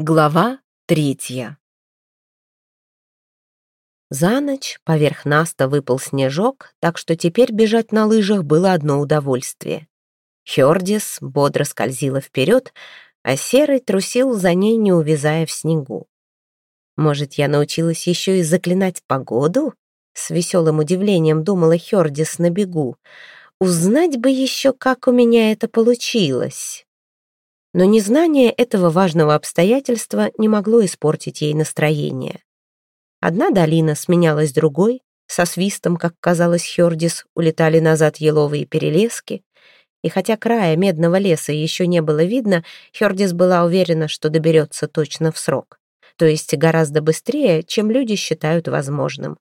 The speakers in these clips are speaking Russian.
Глава третья За ночь поверх Наста выпал снежок, так что теперь бежать на лыжах было одно удовольствие. Хёрдис бодро скользила вперед, а Серый трусил за ней, не увязая в снегу. «Может, я научилась еще и заклинать погоду?» С веселым удивлением думала Хёрдис на бегу. «Узнать бы еще, как у меня это получилось!» Но незнание этого важного обстоятельства не могло испортить ей настроение. Одна долина сменялась другой, со свистом, как казалось Хёрдис, улетали назад еловые перелески, и хотя края медного леса еще не было видно, Хёрдис была уверена, что доберется точно в срок, то есть гораздо быстрее, чем люди считают возможным.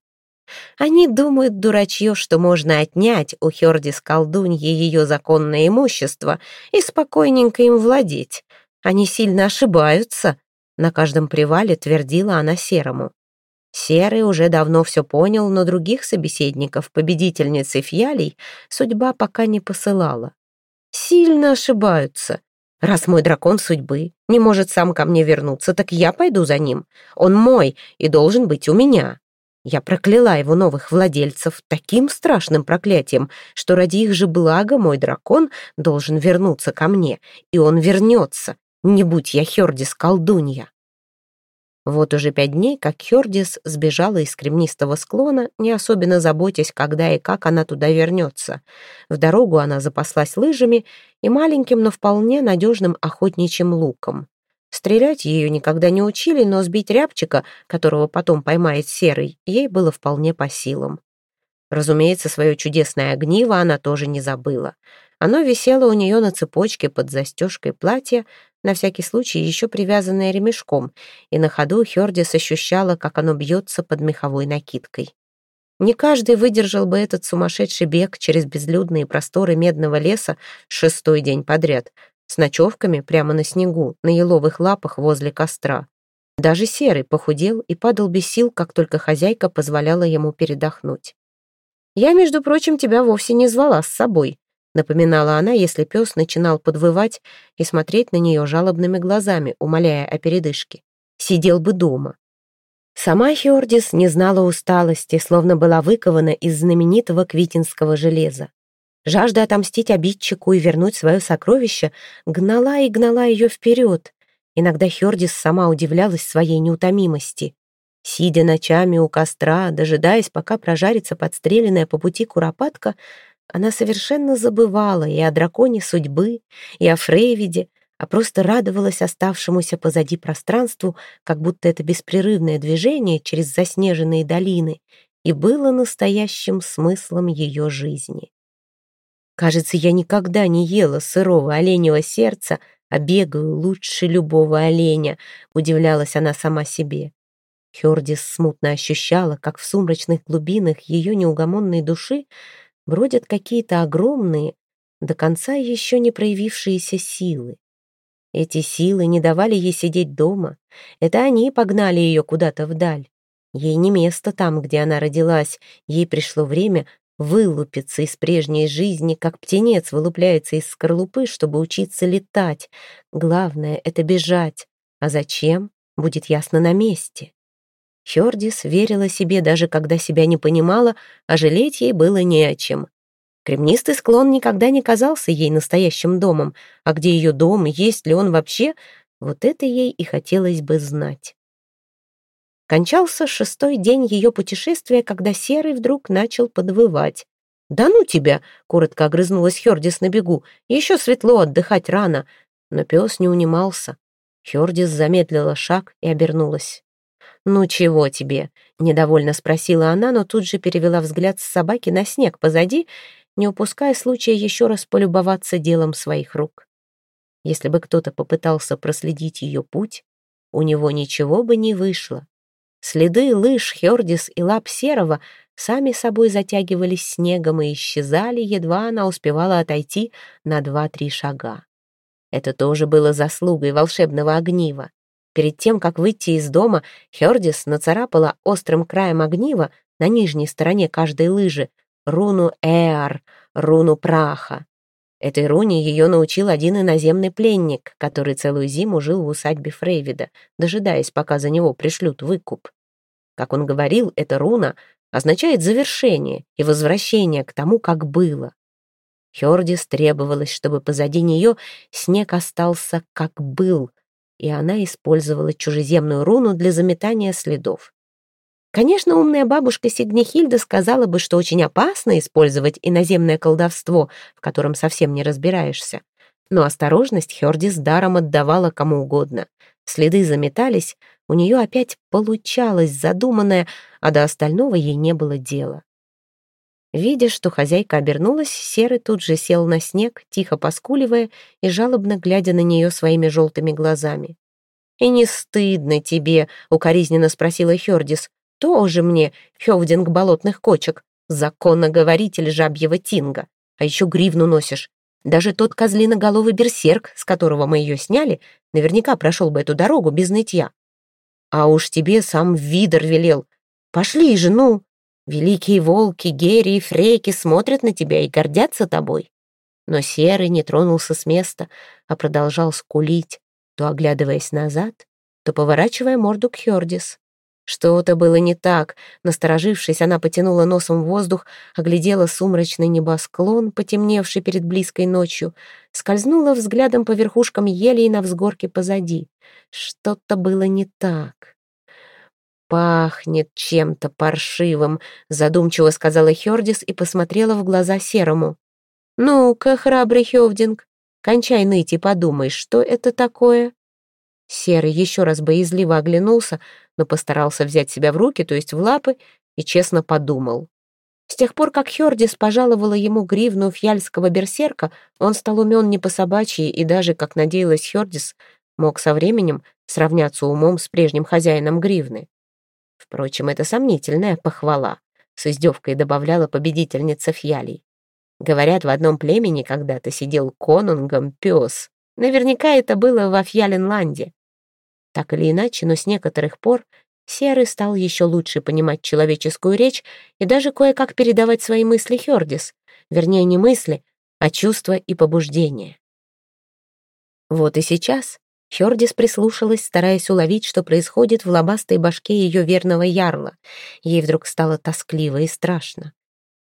Они думают, дурачье, что можно отнять у Хёрдис колдуньи ее законное имущество и спокойненько им владеть. Они сильно ошибаются, — на каждом привале твердила она Серому. Серый уже давно все понял, но других собеседников, победительницы фиалей, судьба пока не посылала. Сильно ошибаются. Раз мой дракон судьбы не может сам ко мне вернуться, так я пойду за ним. Он мой и должен быть у меня. Я прокляла его новых владельцев таким страшным проклятием, что ради их же блага мой дракон должен вернуться ко мне, и он вернется, не будь я Хердис колдунья. Вот уже пять дней, как Хердис сбежала из кремнистого склона, не особенно заботясь, когда и как она туда вернется. В дорогу она запаслась лыжами и маленьким, но вполне надежным охотничьим луком. Стрелять ее никогда не учили, но сбить рябчика, которого потом поймает серый, ей было вполне по силам. Разумеется, свое чудесное огниво она тоже не забыла. Оно висело у нее на цепочке под застежкой платья, на всякий случай еще привязанное ремешком, и на ходу Хердис ощущала, как оно бьется под меховой накидкой. Не каждый выдержал бы этот сумасшедший бег через безлюдные просторы медного леса шестой день подряд, с ночевками прямо на снегу, на еловых лапах возле костра. Даже Серый похудел и падал без сил, как только хозяйка позволяла ему передохнуть. «Я, между прочим, тебя вовсе не звала с собой», напоминала она, если пес начинал подвывать и смотреть на нее жалобными глазами, умоляя о передышке. «Сидел бы дома». Сама Хёрдис не знала усталости, словно была выкована из знаменитого квитинского железа. Жажда отомстить обидчику и вернуть свое сокровище гнала и гнала ее вперед. Иногда Хердис сама удивлялась своей неутомимости. Сидя ночами у костра, дожидаясь, пока прожарится подстреленная по пути куропатка, она совершенно забывала и о драконе судьбы, и о Фрейвиде, а просто радовалась оставшемуся позади пространству, как будто это беспрерывное движение через заснеженные долины и было настоящим смыслом ее жизни. Кажется, я никогда не ела сырого оленьего сердца, а бегаю лучше любого оленя, удивлялась она сама себе. Хёрдис смутно ощущала, как в сумрачных глубинах ее неугомонной души бродят какие-то огромные, до конца еще не проявившиеся силы. Эти силы не давали ей сидеть дома. Это они погнали ее куда-то вдаль. Ей не место там, где она родилась. Ей пришло время вылупиться из прежней жизни, как птенец вылупляется из скорлупы, чтобы учиться летать. Главное — это бежать. А зачем? Будет ясно на месте. Хёрдис верила себе, даже когда себя не понимала, а жалеть ей было не о чем. Кремнистый склон никогда не казался ей настоящим домом, а где ее дом, есть ли он вообще, вот это ей и хотелось бы знать. Кончался шестой день ее путешествия, когда Серый вдруг начал подвывать. «Да ну тебя!» — коротко огрызнулась Хердис на бегу. «Еще светло, отдыхать рано». Но пес не унимался. Хердис замедлила шаг и обернулась. «Ну чего тебе?» — недовольно спросила она, но тут же перевела взгляд с собаки на снег позади, не упуская случая еще раз полюбоваться делом своих рук. Если бы кто-то попытался проследить ее путь, у него ничего бы не вышло. Следы лыж Хердис и лап Серого сами собой затягивались снегом и исчезали, едва она успевала отойти на два-три шага. Это тоже было заслугой волшебного огнива. Перед тем, как выйти из дома, Хердис нацарапала острым краем огнива на нижней стороне каждой лыжи руну Эар, руну праха. Этой руне ее научил один иноземный пленник, который целую зиму жил в усадьбе Фрейвида, дожидаясь, пока за него пришлют выкуп. Как он говорил, эта руна означает завершение и возвращение к тому, как было. Хёрдис требовалось, чтобы позади нее снег остался как был, и она использовала чужеземную руну для заметания следов. Конечно, умная бабушка Сигнихильда сказала бы, что очень опасно использовать иноземное колдовство, в котором совсем не разбираешься. Но осторожность Хёрдис даром отдавала кому угодно. Следы заметались, у нее опять получалось задуманное, а до остального ей не было дела. Видя, что хозяйка обернулась, Серый тут же сел на снег, тихо поскуливая и жалобно глядя на нее своими желтыми глазами. «И не стыдно тебе?» — укоризненно спросила Хёрдис. «Тоже мне, Хёвдинг болотных кочек, законоговоритель жабьего тинга. А еще гривну носишь. Даже тот козлиноголовый берсерк, с которого мы ее сняли, наверняка прошел бы эту дорогу без нытья. А уж тебе сам Видер велел. Пошли же, ну!» Великие волки, Гери и Фрейки смотрят на тебя и гордятся тобой. Но Серый не тронулся с места, а продолжал скулить, то оглядываясь назад, то поворачивая морду к Хёрдис. Что-то было не так. Насторожившись, она потянула носом воздух, оглядела сумрачный небосклон, потемневший перед близкой ночью, скользнула взглядом по верхушкам елей на взгорке позади. Что-то было не так. «Пахнет чем-то паршивым», — задумчиво сказала Хёрдис и посмотрела в глаза Серому. «Ну-ка, храбрый Хёвдинг, кончай ныть и подумай, что это такое?» Серый еще раз боязливо оглянулся, но постарался взять себя в руки, то есть в лапы, и честно подумал. С тех пор, как Хёрдис пожаловала ему гривну фьяльского берсерка, он стал умен не по собачьи и даже, как надеялась Хёрдис, мог со временем сравняться умом с прежним хозяином гривны. Впрочем, это сомнительная похвала, с издевкой добавляла победительница Фьялей. Говорят, в одном племени когда-то сидел конунгом пес. Наверняка это было во Фьяленланде. Так или иначе, но с некоторых пор Серый стал еще лучше понимать человеческую речь и даже кое-как передавать свои мысли Хёрдис. Вернее, не мысли, а чувства и побуждения. Вот и сейчас Хёрдис прислушалась, стараясь уловить, что происходит в лобастой башке ее верного ярла. Ей вдруг стало тоскливо и страшно.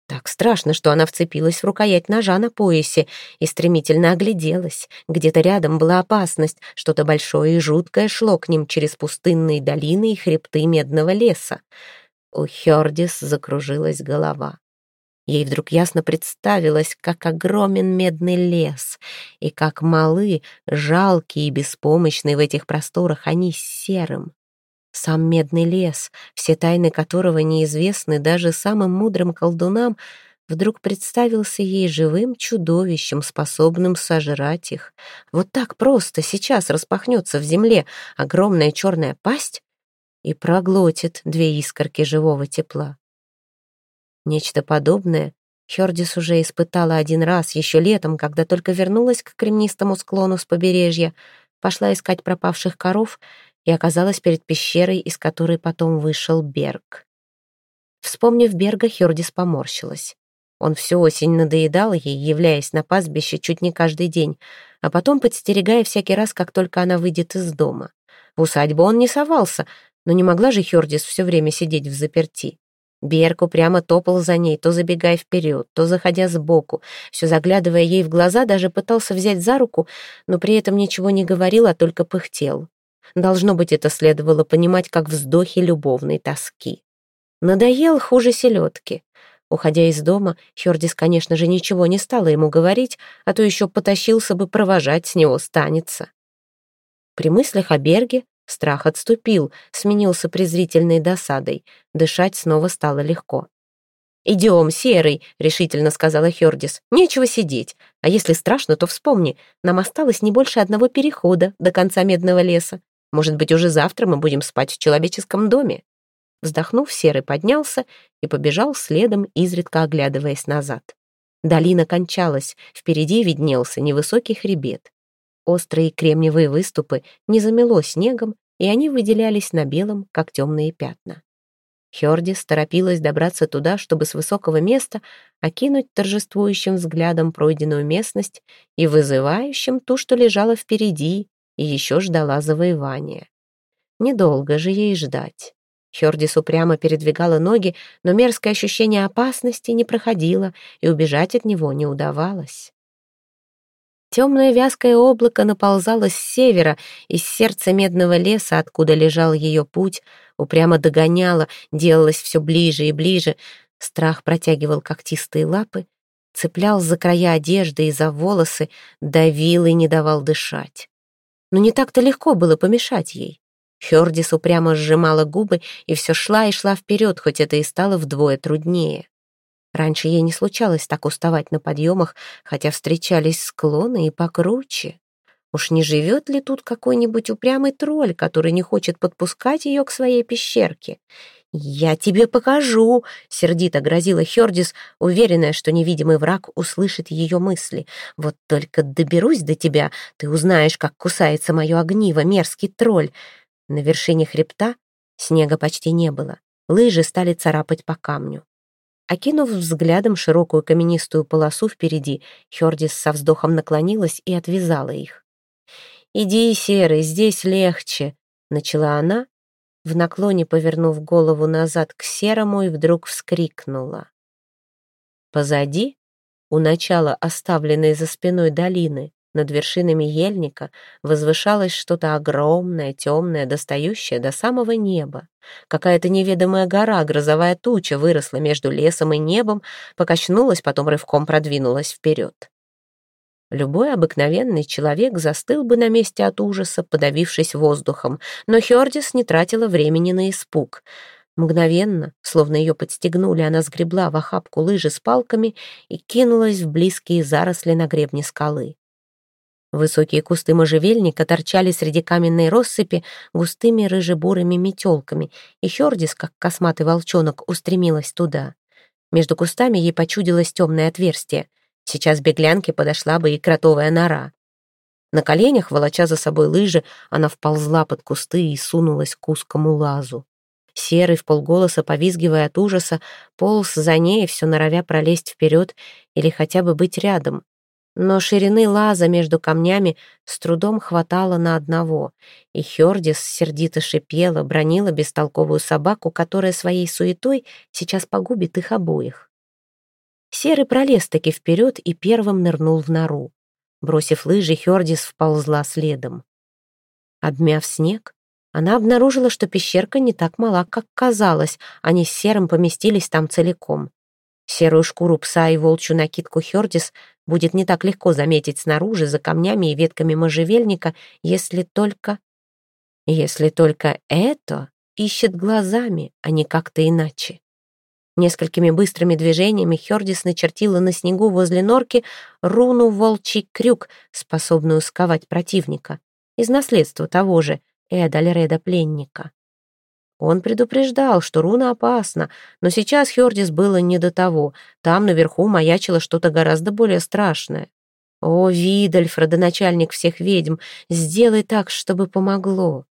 Так страшно, что она вцепилась в рукоять ножа на поясе и стремительно огляделась. Где-то рядом была опасность, что-то большое и жуткое шло к ним через пустынные долины и хребты медного леса. У Хёрдис закружилась голова. Ей вдруг ясно представилось, как огромен медный лес, и как малы, жалкие и беспомощные в этих просторах они с серым. Сам медный лес, все тайны которого неизвестны даже самым мудрым колдунам, вдруг представился ей живым чудовищем, способным сожрать их. Вот так просто сейчас распахнется в земле огромная черная пасть и проглотит две искорки живого тепла. Нечто подобное Хёрдис уже испытала один раз, еще летом, когда только вернулась к кремнистому склону с побережья, пошла искать пропавших коров и оказалась перед пещерой, из которой потом вышел Берг. Вспомнив Берга, Хёрдис поморщилась. Он всю осень надоедал ей, являясь на пастбище чуть не каждый день, а потом подстерегая всякий раз, как только она выйдет из дома. В усадьбу он не совался, но не могла же Хёрдис все время сидеть в заперти. Берку прямо топал за ней, то забегая вперед, то заходя сбоку, все заглядывая ей в глаза, даже пытался взять за руку, но при этом ничего не говорил, а только пыхтел. Должно быть, это следовало понимать как вздохи любовной тоски. Надоел хуже селедки. Уходя из дома, Хёрдис, конечно же, ничего не стала ему говорить, а то еще потащился бы провожать с него станется. При мыслях о Берге Страх отступил, сменился презрительной досадой. Дышать снова стало легко. «Идем, Серый», — решительно сказала Хёрдис. «Нечего сидеть. А если страшно, то вспомни, нам осталось не больше одного перехода до конца Медного леса. Может быть, уже завтра мы будем спать в человеческом доме». Вздохнув, Серый поднялся и побежал следом, изредка оглядываясь назад. Долина кончалась, впереди виднелся невысокий хребет. Острые кремниевые выступы не замело снегом, и они выделялись на белом, как темные пятна. Хёрдис торопилась добраться туда, чтобы с высокого места окинуть торжествующим взглядом пройденную местность и вызывающим ту, что лежала впереди и еще ждала завоевания. Недолго же ей ждать. Хёрдис упрямо передвигала ноги, но мерзкое ощущение опасности не проходило, и убежать от него не удавалось. Темное вязкое облако наползало с севера, из сердца медного леса, откуда лежал ее путь, упрямо догоняло, делалось все ближе и ближе. Страх протягивал когтистые лапы, цеплял за края одежды и за волосы, давил и не давал дышать. Но не так-то легко было помешать ей. Хёрдис упрямо сжимала губы и все шла и шла вперед, хоть это и стало вдвое труднее. Раньше ей не случалось так уставать на подъемах, хотя встречались склоны и покруче. Уж не живет ли тут какой-нибудь упрямый тролль, который не хочет подпускать ее к своей пещерке? «Я тебе покажу!» — сердито грозила Хердис, уверенная, что невидимый враг услышит ее мысли. «Вот только доберусь до тебя, ты узнаешь, как кусается мое огниво, мерзкий тролль!» На вершине хребта снега почти не было. Лыжи стали царапать по камню. Окинув взглядом широкую каменистую полосу впереди, Хёрдис со вздохом наклонилась и отвязала их. «Иди, Серый, здесь легче», — начала она, в наклоне повернув голову назад к Серому и вдруг вскрикнула. Позади, у начала оставленной за спиной долины, над вершинами ельника возвышалось что-то огромное, темное, достающее до самого неба. Какая-то неведомая гора, грозовая туча, выросла между лесом и небом, покачнулась, потом рывком продвинулась вперед. Любой обыкновенный человек застыл бы на месте от ужаса, подавившись воздухом, но Хёрдис не тратила времени на испуг. Мгновенно, словно ее подстегнули, она сгребла в охапку лыжи с палками и кинулась в близкие заросли на гребне скалы. Высокие кусты можжевельника торчали среди каменной россыпи густыми рыжебурыми метелками, и Хёрдис, как косматый волчонок, устремилась туда. Между кустами ей почудилось темное отверстие. Сейчас беглянке подошла бы и кротовая нора. На коленях, волоча за собой лыжи, она вползла под кусты и сунулась к узкому лазу. Серый, в полголоса повизгивая от ужаса, полз за ней, все норовя пролезть вперед или хотя бы быть рядом но ширины лаза между камнями с трудом хватало на одного, и Хёрдис сердито шипела, бронила бестолковую собаку, которая своей суетой сейчас погубит их обоих. Серый пролез таки вперед и первым нырнул в нору. Бросив лыжи, Хёрдис вползла следом. Обмяв снег, она обнаружила, что пещерка не так мала, как казалось, они с Серым поместились там целиком. Серую шкуру пса и волчью накидку Хёрдис будет не так легко заметить снаружи, за камнями и ветками можжевельника, если только... Если только это ищет глазами, а не как-то иначе. Несколькими быстрыми движениями Хёрдис начертила на снегу возле норки руну «Волчий крюк», способную сковать противника, из наследства того же Эдальреда-пленника. Он предупреждал, что руна опасна, но сейчас Хёрдис было не до того. Там наверху маячило что-то гораздо более страшное. «О, Видальф, родоначальник всех ведьм, сделай так, чтобы помогло!»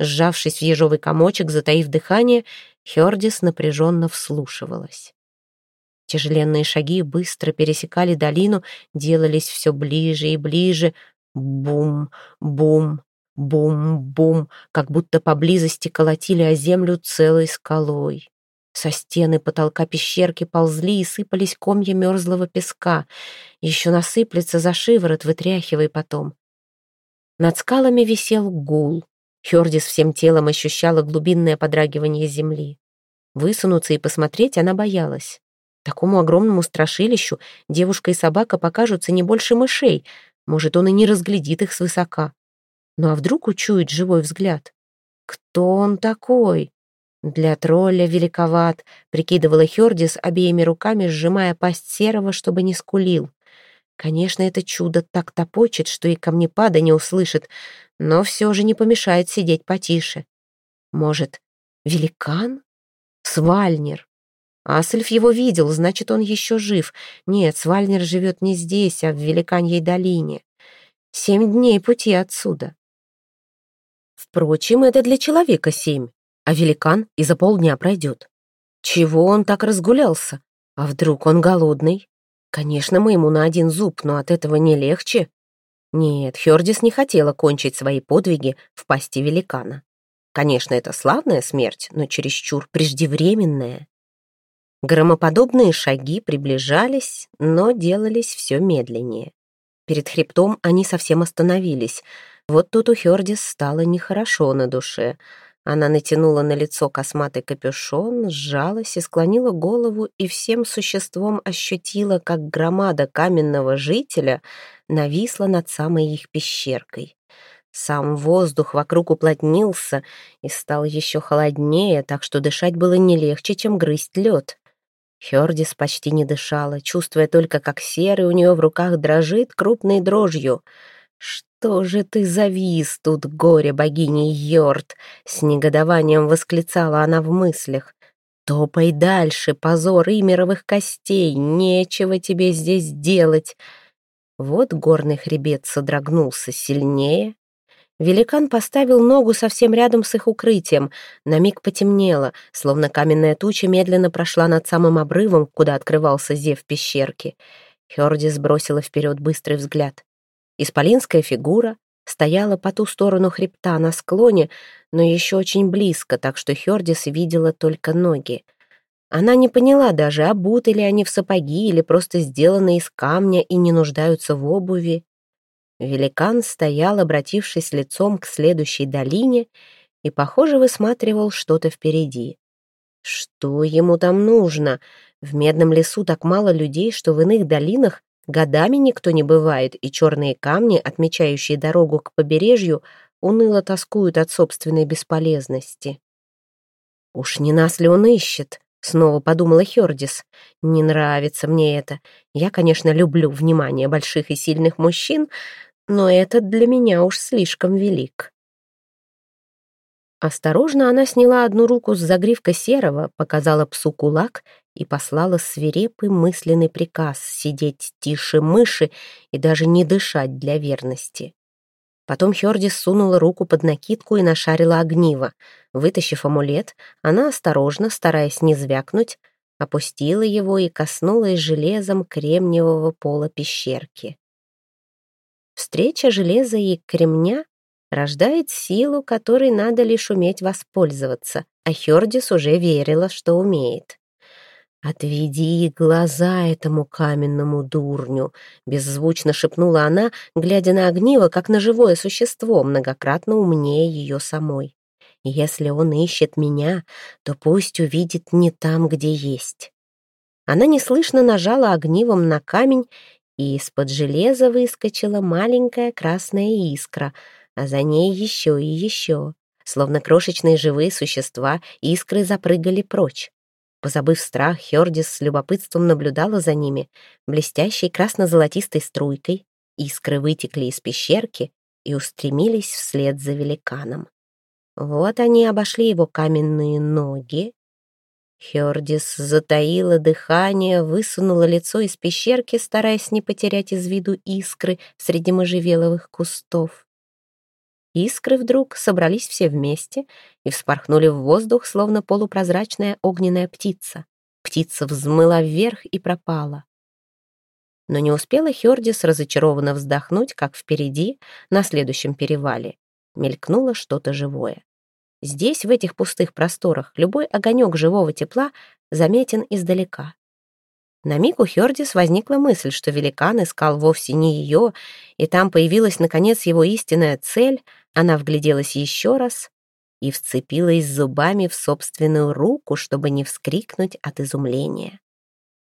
Сжавшись в ежовый комочек, затаив дыхание, Хёрдис напряженно вслушивалась. Тяжеленные шаги быстро пересекали долину, делались все ближе и ближе. Бум, бум, Бум-бум, как будто поблизости колотили о землю целой скалой. Со стены потолка пещерки ползли и сыпались комья мерзлого песка. Еще насыплется за шиворот, вытряхивай потом. Над скалами висел гул. Хёрдис всем телом ощущала глубинное подрагивание земли. Высунуться и посмотреть она боялась. Такому огромному страшилищу девушка и собака покажутся не больше мышей. Может, он и не разглядит их свысока. Ну а вдруг учует живой взгляд? Кто он такой? Для тролля великоват, прикидывала Хёрдис, обеими руками сжимая пасть серого, чтобы не скулил. Конечно, это чудо так топочет, что и камнепада не услышит, но все же не помешает сидеть потише. Может, великан? Свальнер. Асельф его видел, значит, он еще жив. Нет, Свальнер живет не здесь, а в Великаньей долине. Семь дней пути отсюда. Впрочем, это для человека семь. а великан и за полдня пройдет. Чего он так разгулялся? А вдруг он голодный? Конечно, мы ему на один зуб, но от этого не легче. Нет, Хёрдис не хотела кончить свои подвиги в пасти великана. Конечно, это славная смерть, но чересчур преждевременная. Громоподобные шаги приближались, но делались все медленнее. Перед хребтом они совсем остановились. Вот тут у Хёрдис стало нехорошо на душе. Она натянула на лицо косматый капюшон, сжалась и склонила голову, и всем существом ощутила, как громада каменного жителя нависла над самой их пещеркой. Сам воздух вокруг уплотнился и стал еще холоднее, так что дышать было не легче, чем грызть лед. Хёрдис почти не дышала, чувствуя только, как серый у нее в руках дрожит крупной дрожью. «Что же ты завис тут, горе богини Йорд?» — с негодованием восклицала она в мыслях. «Топай дальше, позор имеровых костей, нечего тебе здесь делать!» Вот горный хребет содрогнулся сильнее, Великан поставил ногу совсем рядом с их укрытием. На миг потемнело, словно каменная туча медленно прошла над самым обрывом, куда открывался зев пещерки. Хёрди сбросила вперед быстрый взгляд. Исполинская фигура стояла по ту сторону хребта на склоне, но еще очень близко, так что Хёрдис видела только ноги. Она не поняла даже, обуты ли они в сапоги или просто сделаны из камня и не нуждаются в обуви. Великан стоял, обратившись лицом к следующей долине, и, похоже, высматривал что-то впереди. Что ему там нужно? В медном лесу так мало людей, что в иных долинах годами никто не бывает, и черные камни, отмечающие дорогу к побережью, уныло тоскуют от собственной бесполезности. «Уж не нас ли он ищет?» — снова подумала Хердис. «Не нравится мне это. Я, конечно, люблю внимание больших и сильных мужчин, но этот для меня уж слишком велик. Осторожно она сняла одну руку с загривка серого, показала псу кулак и послала свирепый мысленный приказ сидеть тише мыши и даже не дышать для верности. Потом Хёрдис сунула руку под накидку и нашарила огниво. Вытащив амулет, она осторожно, стараясь не звякнуть, опустила его и коснулась железом кремниевого пола пещерки. Встреча железа и кремня рождает силу, которой надо лишь уметь воспользоваться, а Хёрдис уже верила, что умеет. «Отведи глаза этому каменному дурню», — беззвучно шепнула она, глядя на огниво, как на живое существо, многократно умнее ее самой. «Если он ищет меня, то пусть увидит не там, где есть». Она неслышно нажала огнивом на камень, и из-под железа выскочила маленькая красная искра, а за ней еще и еще. Словно крошечные живые существа, искры запрыгали прочь. Позабыв страх, Хёрдис с любопытством наблюдала за ними. Блестящей красно-золотистой струйкой искры вытекли из пещерки и устремились вслед за великаном. Вот они обошли его каменные ноги, Хёрдис затаила дыхание, высунула лицо из пещерки, стараясь не потерять из виду искры среди можжевеловых кустов. Искры вдруг собрались все вместе и вспорхнули в воздух, словно полупрозрачная огненная птица. Птица взмыла вверх и пропала. Но не успела Хёрдис разочарованно вздохнуть, как впереди, на следующем перевале, мелькнуло что-то живое. Здесь, в этих пустых просторах, любой огонек живого тепла заметен издалека. На миг у Хёрдис возникла мысль, что великан искал вовсе не ее, и там появилась, наконец, его истинная цель. Она вгляделась еще раз и вцепилась зубами в собственную руку, чтобы не вскрикнуть от изумления.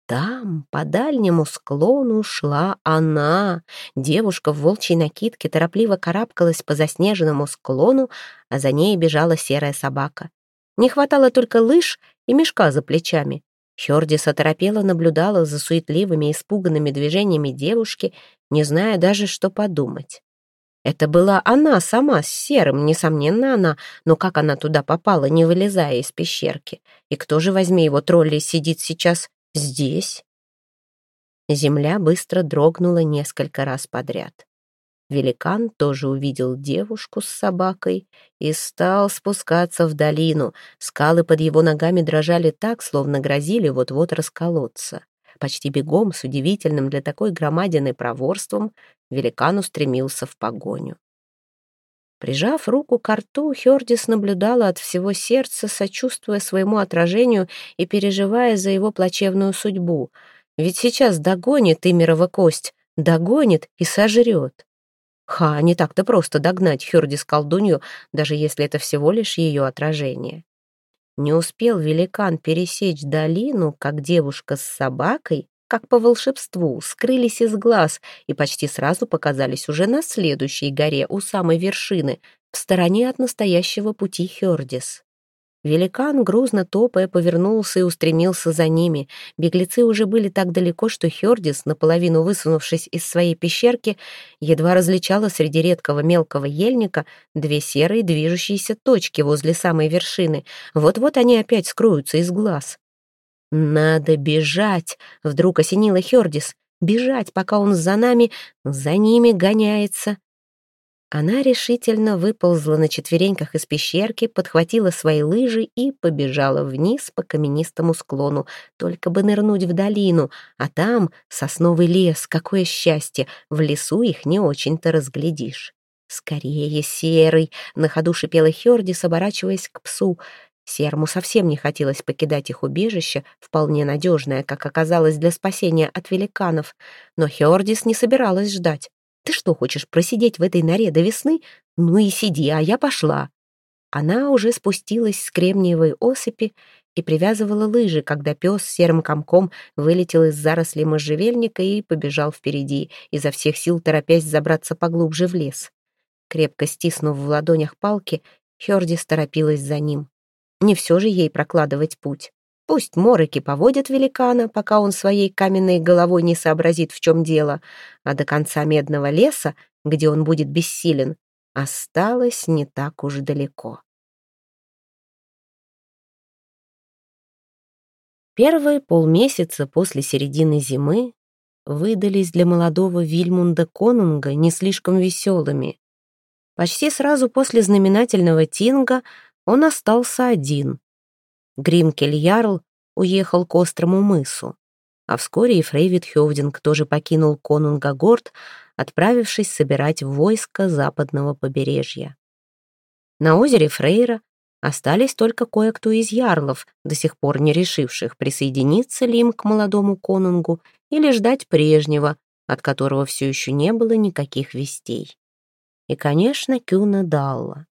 Там, по дальнему склону, шла она. Девушка в волчьей накидке торопливо карабкалась по заснеженному склону, а за ней бежала серая собака. Не хватало только лыж и мешка за плечами. Хёрдис оторопела наблюдала за суетливыми, испуганными движениями девушки, не зная даже, что подумать. Это была она сама с серым, несомненно она, но как она туда попала, не вылезая из пещерки? И кто же, возьми его, тролли, сидит сейчас Здесь? Земля быстро дрогнула несколько раз подряд. Великан тоже увидел девушку с собакой и стал спускаться в долину. Скалы под его ногами дрожали так, словно грозили вот-вот расколоться. Почти бегом, с удивительным для такой громадины проворством, великан устремился в погоню. Прижав руку к рту, Хёрдис наблюдала от всего сердца, сочувствуя своему отражению и переживая за его плачевную судьбу. Ведь сейчас догонит Имерова кость, догонит и сожрет. Ха, не так-то просто догнать Хёрдис колдунью, даже если это всего лишь ее отражение. Не успел великан пересечь долину, как девушка с собакой, как по волшебству, скрылись из глаз и почти сразу показались уже на следующей горе у самой вершины, в стороне от настоящего пути Хёрдис. Великан, грузно топая, повернулся и устремился за ними. Беглецы уже были так далеко, что Хёрдис, наполовину высунувшись из своей пещерки, едва различала среди редкого мелкого ельника две серые движущиеся точки возле самой вершины. Вот-вот они опять скроются из глаз. «Надо бежать!» — вдруг осенила Хёрдис. «Бежать, пока он за нами, за ними гоняется!» Она решительно выползла на четвереньках из пещерки, подхватила свои лыжи и побежала вниз по каменистому склону, только бы нырнуть в долину, а там сосновый лес, какое счастье, в лесу их не очень-то разглядишь. «Скорее, серый!» — на ходу шипела Хёрдис, оборачиваясь к псу. Серму совсем не хотелось покидать их убежище, вполне надежное, как оказалось, для спасения от великанов, но Хёрдис не собиралась ждать. Ты что, хочешь просидеть в этой норе до весны? Ну и сиди, а я пошла». Она уже спустилась с кремниевой осыпи и привязывала лыжи, когда пес серым комком вылетел из зарослей можжевельника и побежал впереди, изо всех сил торопясь забраться поглубже в лес. Крепко стиснув в ладонях палки, Хёрдис торопилась за ним. Не все же ей прокладывать путь. Пусть морыки поводят великана, пока он своей каменной головой не сообразит, в чем дело, а до конца медного леса, где он будет бессилен, осталось не так уж далеко. Первые полмесяца после середины зимы выдались для молодого Вильмунда Конунга не слишком веселыми. Почти сразу после знаменательного тинга он остался один. Гримкель Ярл уехал к острому мысу, а вскоре и Фрейвид Хёвдинг тоже покинул Конунгагорд, отправившись собирать войско западного побережья. На озере Фрейра остались только кое-кто из ярлов, до сих пор не решивших, присоединиться ли им к молодому конунгу или ждать прежнего, от которого все еще не было никаких вестей. И, конечно, Кюна Далла.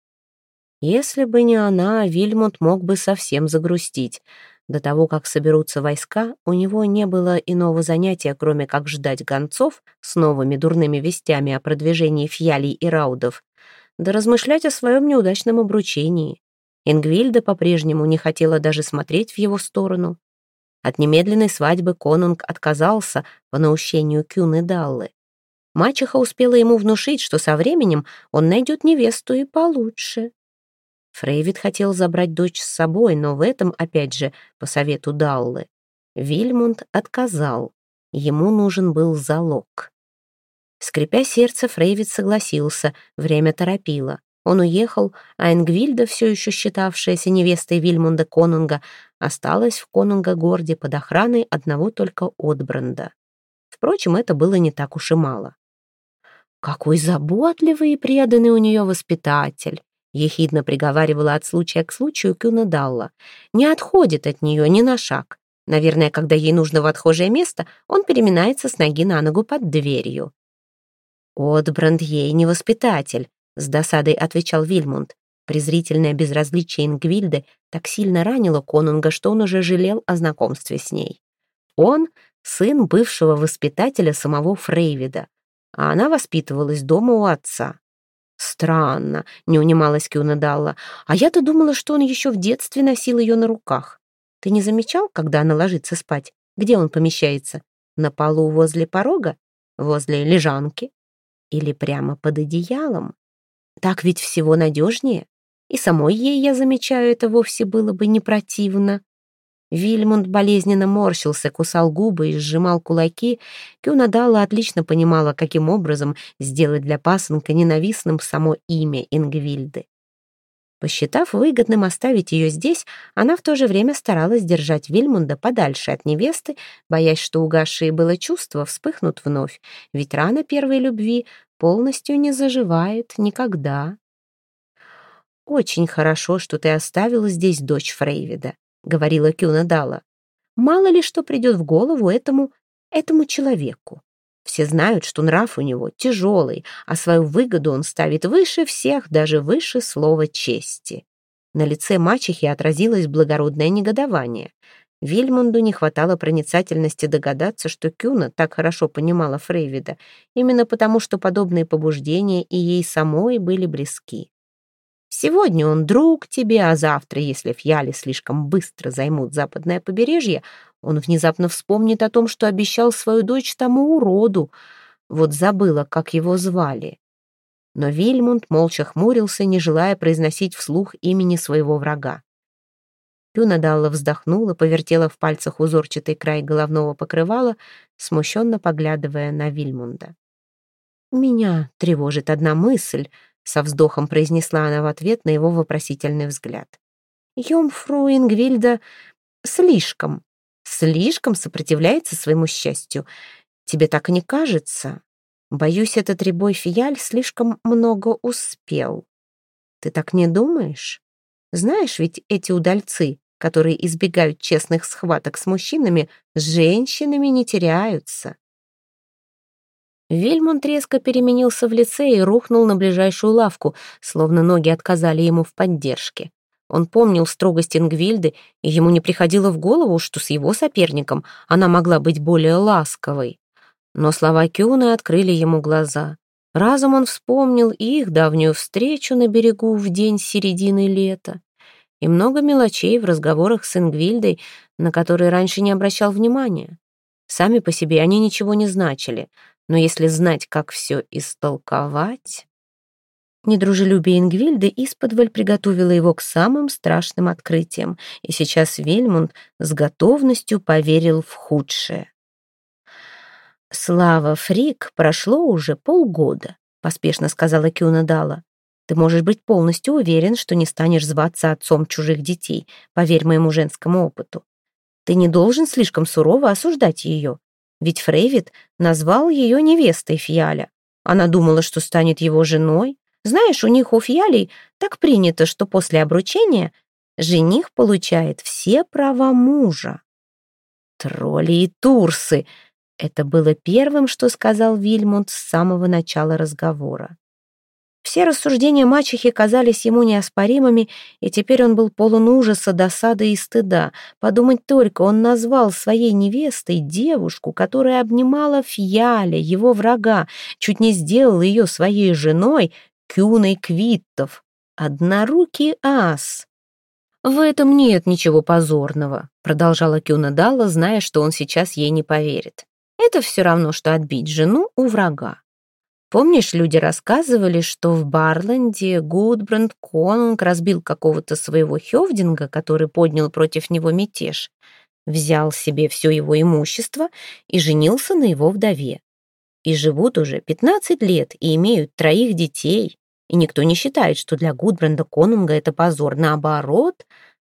Если бы не она, Вильмут мог бы совсем загрустить. До того, как соберутся войска, у него не было иного занятия, кроме как ждать гонцов с новыми дурными вестями о продвижении фьялей и раудов, да размышлять о своем неудачном обручении. Ингвильда по-прежнему не хотела даже смотреть в его сторону. От немедленной свадьбы конунг отказался по наущению Кюны Даллы. Мачеха успела ему внушить, что со временем он найдет невесту и получше. Фрейвид хотел забрать дочь с собой, но в этом, опять же, по совету Даллы, Вильмунд отказал. Ему нужен был залог. Скрипя сердце, Фрейвид согласился, время торопило. Он уехал, а Энгвильда, все еще считавшаяся невестой Вильмунда Конунга, осталась в Конунга-горде под охраной одного только Отбранда. Впрочем, это было не так уж и мало. Какой заботливый и преданный у нее воспитатель! Ехидно приговаривала от случая к случаю Кюна Далла. Не отходит от нее ни на шаг. Наверное, когда ей нужно в отхожее место, он переминается с ноги на ногу под дверью. «Отбранд ей не воспитатель», — с досадой отвечал Вильмунд. Презрительное безразличие Ингвильды так сильно ранило конунга, что он уже жалел о знакомстве с ней. Он — сын бывшего воспитателя самого Фрейвида, а она воспитывалась дома у отца. «Странно», — не унималась Кюна Далла. «А я-то думала, что он еще в детстве носил ее на руках. Ты не замечал, когда она ложится спать? Где он помещается? На полу возле порога? Возле лежанки? Или прямо под одеялом? Так ведь всего надежнее. И самой ей, я замечаю, это вовсе было бы не противно». Вильмунд болезненно морщился, кусал губы и сжимал кулаки. Кюнадала отлично понимала, каким образом сделать для пасынка ненавистным само имя Ингвильды. Посчитав выгодным оставить ее здесь, она в то же время старалась держать Вильмунда подальше от невесты, боясь, что угасшие было чувства вспыхнут вновь, ведь рана первой любви полностью не заживает никогда. «Очень хорошо, что ты оставила здесь дочь Фрейвида», — говорила Кюна Дала. «Мало ли что придет в голову этому, этому человеку. Все знают, что нрав у него тяжелый, а свою выгоду он ставит выше всех, даже выше слова чести». На лице мачехи отразилось благородное негодование. Вильмунду не хватало проницательности догадаться, что Кюна так хорошо понимала Фрейвида, именно потому что подобные побуждения и ей самой были близки. Сегодня он друг тебе, а завтра, если фьяли слишком быстро займут западное побережье, он внезапно вспомнит о том, что обещал свою дочь тому уроду. Вот забыла, как его звали. Но Вильмунд молча хмурился, не желая произносить вслух имени своего врага. Юнадалла вздохнула, повертела в пальцах узорчатый край головного покрывала, смущенно поглядывая на Вильмунда. «Меня тревожит одна мысль», со вздохом произнесла она в ответ на его вопросительный взгляд. «Йомфру Ингвильда слишком, слишком сопротивляется своему счастью. Тебе так не кажется? Боюсь, этот рябой фияль слишком много успел. Ты так не думаешь? Знаешь, ведь эти удальцы, которые избегают честных схваток с мужчинами, с женщинами не теряются. Вильмонт резко переменился в лице и рухнул на ближайшую лавку, словно ноги отказали ему в поддержке. Он помнил строгость Ингвильды, и ему не приходило в голову, что с его соперником она могла быть более ласковой. Но слова Кюны открыли ему глаза. Разом он вспомнил их давнюю встречу на берегу в день середины лета и много мелочей в разговорах с Ингвильдой, на которые раньше не обращал внимания. Сами по себе они ничего не значили, но если знать, как все истолковать... Недружелюбие Ингвильды исподволь приготовило его к самым страшным открытиям, и сейчас Вильмунд с готовностью поверил в худшее. «Слава Фрик, прошло уже полгода», — поспешно сказала Кюна Дала. «Ты можешь быть полностью уверен, что не станешь зваться отцом чужих детей, поверь моему женскому опыту. Ты не должен слишком сурово осуждать ее. Ведь Фрейвит назвал ее невестой Фьяля. Она думала, что станет его женой. Знаешь, у них у Фьялей так принято, что после обручения жених получает все права мужа. Тролли и турсы — это было первым, что сказал Вильмунд с самого начала разговора. Все рассуждения мачехи казались ему неоспоримыми, и теперь он был полон ужаса, досады и стыда. Подумать только, он назвал своей невестой девушку, которая обнимала Фьяля, его врага, чуть не сделал ее своей женой, Кюной Квиттов. Однорукий ас. «В этом нет ничего позорного», — продолжала Кюна Дала, зная, что он сейчас ей не поверит. «Это все равно, что отбить жену у врага. Помнишь, люди рассказывали, что в Барленде Гудбранд Конунг разбил какого-то своего хёвдинга, который поднял против него мятеж, взял себе все его имущество и женился на его вдове. И живут уже 15 лет и имеют троих детей, и никто не считает, что для Гудбранда Конунга это позор, наоборот,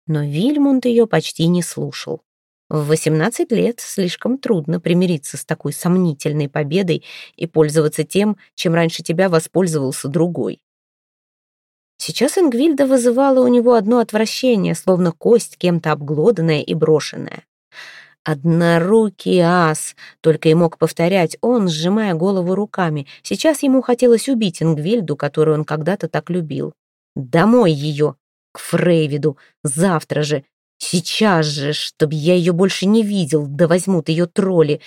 но Вильмунд ее почти не слушал. В 18 лет слишком трудно примириться с такой сомнительной победой и пользоваться тем, чем раньше тебя воспользовался другой. Сейчас Ингвильда вызывала у него одно отвращение, словно кость кем-то обглоданная и брошенная. «Однорукий ас!» — только и мог повторять он, сжимая голову руками. Сейчас ему хотелось убить Ингвильду, которую он когда-то так любил. «Домой ее!» к Фрейвиду, завтра же, Сейчас же, чтобы я ее больше не видел, да возьмут ее тролли.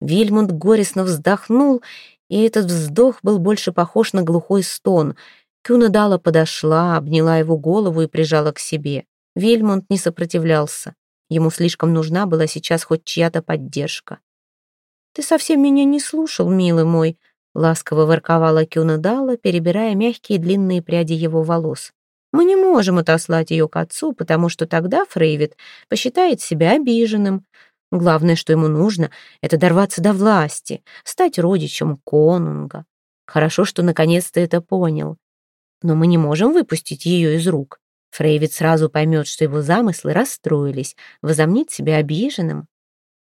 Вильмунд горестно вздохнул, и этот вздох был больше похож на глухой стон. Кюна Дала подошла, обняла его голову и прижала к себе. Вильмунд не сопротивлялся. Ему слишком нужна была сейчас хоть чья-то поддержка. «Ты совсем меня не слушал, милый мой», — ласково ворковала Кюна Дала, перебирая мягкие длинные пряди его волос. Мы не можем отослать ее к отцу, потому что тогда Фрейвит посчитает себя обиженным. Главное, что ему нужно, это дорваться до власти, стать родичем конунга. Хорошо, что наконец-то это понял. Но мы не можем выпустить ее из рук. Фрейвит сразу поймет, что его замыслы расстроились, возомнит себя обиженным.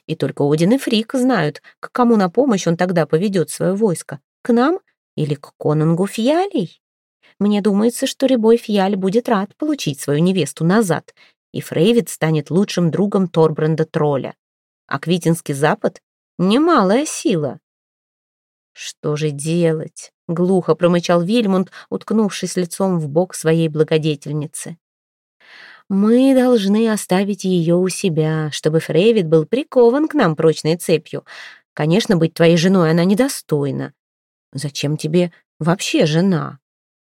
И только Один и Фрик знают, к кому на помощь он тогда поведет свое войско. К нам или к конунгу Фьялей? Мне думается, что Рябой Фьяль будет рад получить свою невесту назад, и Фрейвид станет лучшим другом Торбранда Тролля. А Квитинский Запад — немалая сила. «Что же делать?» — глухо промычал Вильмунд, уткнувшись лицом в бок своей благодетельницы. «Мы должны оставить ее у себя, чтобы Фрейвид был прикован к нам прочной цепью. Конечно, быть твоей женой она недостойна. Зачем тебе вообще жена?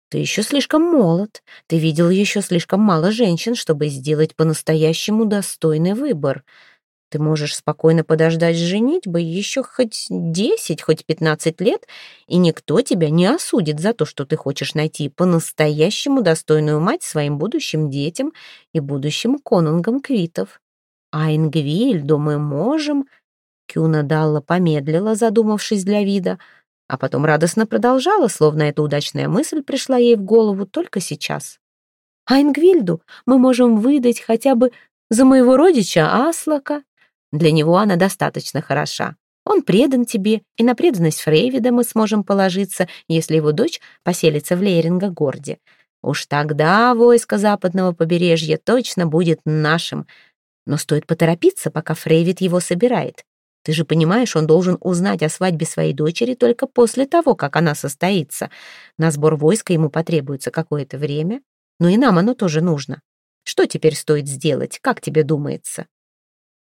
Ты еще слишком молод, ты видел еще слишком мало женщин, чтобы сделать по-настоящему достойный выбор». Ты можешь спокойно подождать с женитьбой еще хоть десять, хоть пятнадцать лет, и никто тебя не осудит за то, что ты хочешь найти по-настоящему достойную мать своим будущим детям и будущим конунгам квитов. А Ингвиль, мы можем...» Кюна Далла помедлила, задумавшись для вида, а потом радостно продолжала, словно эта удачная мысль пришла ей в голову только сейчас. «А Ингвильду мы можем выдать хотя бы за моего родича Аслака, для него она достаточно хороша. Он предан тебе, и на преданность Фрейвида мы сможем положиться, если его дочь поселится в Лейринга-Горде. Уж тогда войско западного побережья точно будет нашим. Но стоит поторопиться, пока Фрейвид его собирает. Ты же понимаешь, он должен узнать о свадьбе своей дочери только после того, как она состоится. На сбор войска ему потребуется какое-то время, но и нам оно тоже нужно. Что теперь стоит сделать, как тебе думается?»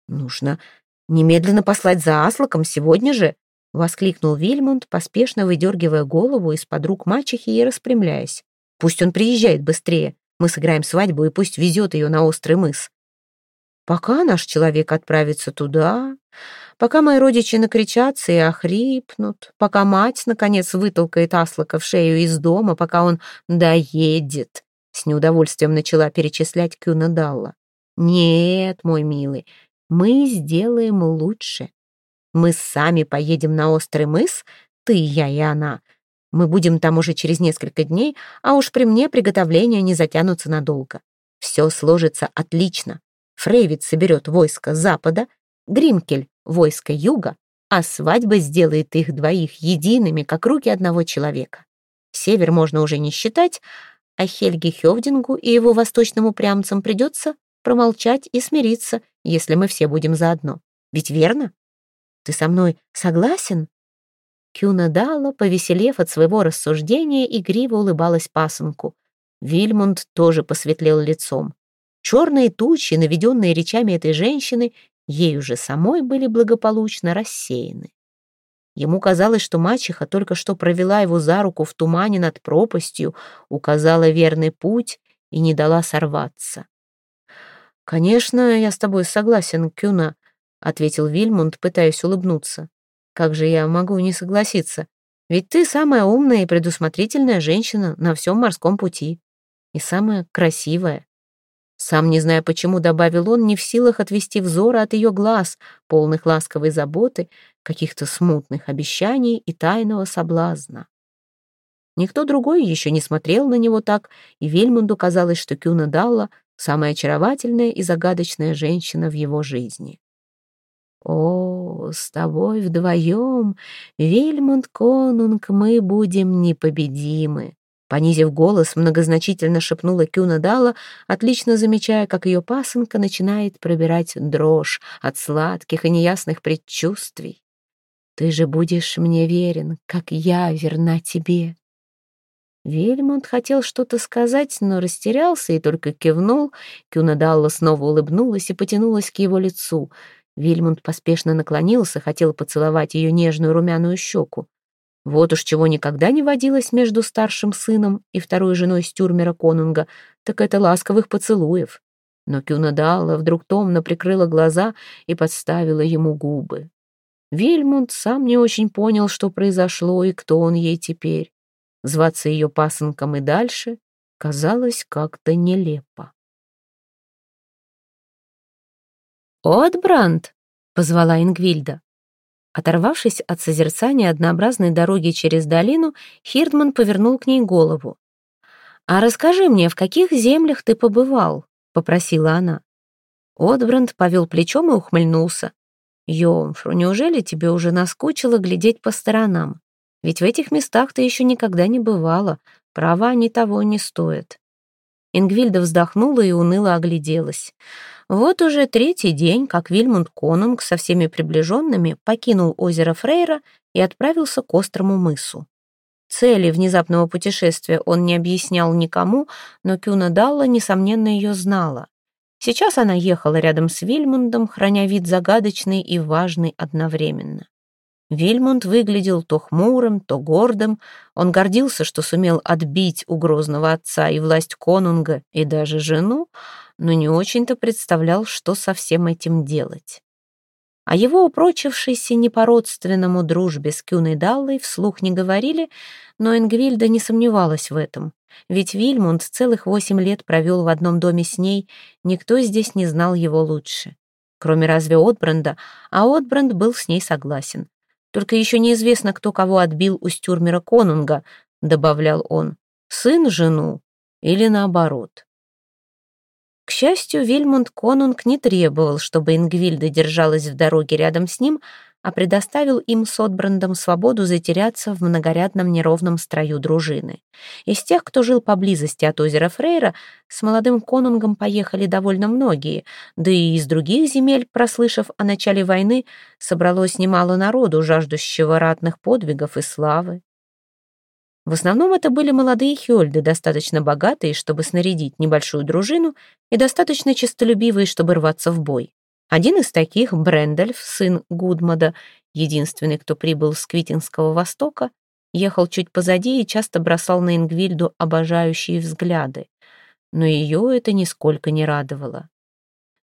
«Нужно немедленно послать за Аслаком сегодня же!» — воскликнул Вильмунд, поспешно выдергивая голову из-под рук мачехи и распрямляясь. «Пусть он приезжает быстрее. Мы сыграем свадьбу, и пусть везет ее на острый мыс. Пока наш человек отправится туда, пока мои родичи накричатся и охрипнут, пока мать, наконец, вытолкает Аслака в шею из дома, пока он доедет, с неудовольствием начала перечислять Кюна Далла. Нет, мой милый, мы сделаем лучше. Мы сами поедем на острый мыс, ты, я и она. Мы будем там уже через несколько дней, а уж при мне приготовления не затянутся надолго. Все сложится отлично. Фрейвит соберет войско запада, Гримкель — войско юга, а свадьба сделает их двоих едиными, как руки одного человека. Север можно уже не считать, а Хельге Хевдингу и его восточным упрямцам придется промолчать и смириться, если мы все будем заодно. Ведь верно? Ты со мной согласен?» Кюна Дала, повеселев от своего рассуждения, игриво улыбалась пасынку. Вильмунд тоже посветлел лицом. Черные тучи, наведенные речами этой женщины, ею же самой были благополучно рассеяны. Ему казалось, что мачеха только что провела его за руку в тумане над пропастью, указала верный путь и не дала сорваться. «Конечно, я с тобой согласен, Кюна», — ответил Вильмунд, пытаясь улыбнуться. «Как же я могу не согласиться? Ведь ты самая умная и предусмотрительная женщина на всем морском пути. И самая красивая». Сам не зная почему, добавил он, не в силах отвести взора от ее глаз, полных ласковой заботы, каких-то смутных обещаний и тайного соблазна. Никто другой еще не смотрел на него так, и Вельмунду казалось, что Кюна Далла самая очаровательная и загадочная женщина в его жизни. «О, с тобой вдвоем, Вельмунд Конунг, мы будем непобедимы!» Понизив голос, многозначительно шепнула Кюна Дала, отлично замечая, как ее пасынка начинает пробирать дрожь от сладких и неясных предчувствий. «Ты же будешь мне верен, как я верна тебе!» Вельмонт хотел что-то сказать, но растерялся и только кивнул. Кюнадалла снова улыбнулась и потянулась к его лицу. Вильмунд поспешно наклонился, хотел поцеловать ее нежную румяную щеку. Вот уж чего никогда не водилось между старшим сыном и второй женой Стюрмера Конунга, так это ласковых поцелуев. Но Кюнадалла вдруг томно прикрыла глаза и подставила ему губы. Вильмунд сам не очень понял, что произошло и кто он ей теперь зваться ее пасынком и дальше, казалось как-то нелепо. «Отбранд!» — позвала Ингвильда. Оторвавшись от созерцания однообразной дороги через долину, Хирдман повернул к ней голову. «А расскажи мне, в каких землях ты побывал?» — попросила она. Отбранд повел плечом и ухмыльнулся. «Йомфру, неужели тебе уже наскучило глядеть по сторонам? Ведь в этих местах ты еще никогда не бывала, права они того не стоят». Ингвильда вздохнула и уныло огляделась. Вот уже третий день, как Вильмунд Конунг со всеми приближенными покинул озеро Фрейра и отправился к острому мысу. Цели внезапного путешествия он не объяснял никому, но Кюна Далла, несомненно, ее знала. Сейчас она ехала рядом с Вильмундом, храня вид загадочный и важный одновременно. Вильмунд выглядел то хмурым, то гордым. Он гордился, что сумел отбить у грозного отца и власть конунга, и даже жену, но не очень-то представлял, что со всем этим делать. О его упрочившейся не по-родственному дружбе с Кюной Даллой вслух не говорили, но Энгвильда не сомневалась в этом. Ведь Вильмунд целых восемь лет провел в одном доме с ней, никто здесь не знал его лучше. Кроме разве Отбранда, а Отбранд был с ней согласен. Только еще неизвестно, кто кого отбил у Стюрмера Конунга, добавлял он. Сын жену или наоборот. К счастью, Вильмунд Конунг не требовал, чтобы Ингвильда держалась в дороге рядом с ним, а предоставил им с Отбрандом свободу затеряться в многорядном неровном строю дружины. Из тех, кто жил поблизости от озера Фрейра, с молодым конунгом поехали довольно многие, да и из других земель, прослышав о начале войны, собралось немало народу, жаждущего ратных подвигов и славы. В основном это были молодые хёльды, достаточно богатые, чтобы снарядить небольшую дружину, и достаточно честолюбивые, чтобы рваться в бой. Один из таких, Брендельф, сын Гудмада, единственный, кто прибыл с Квитинского Востока, ехал чуть позади и часто бросал на Ингвильду обожающие взгляды. Но ее это нисколько не радовало.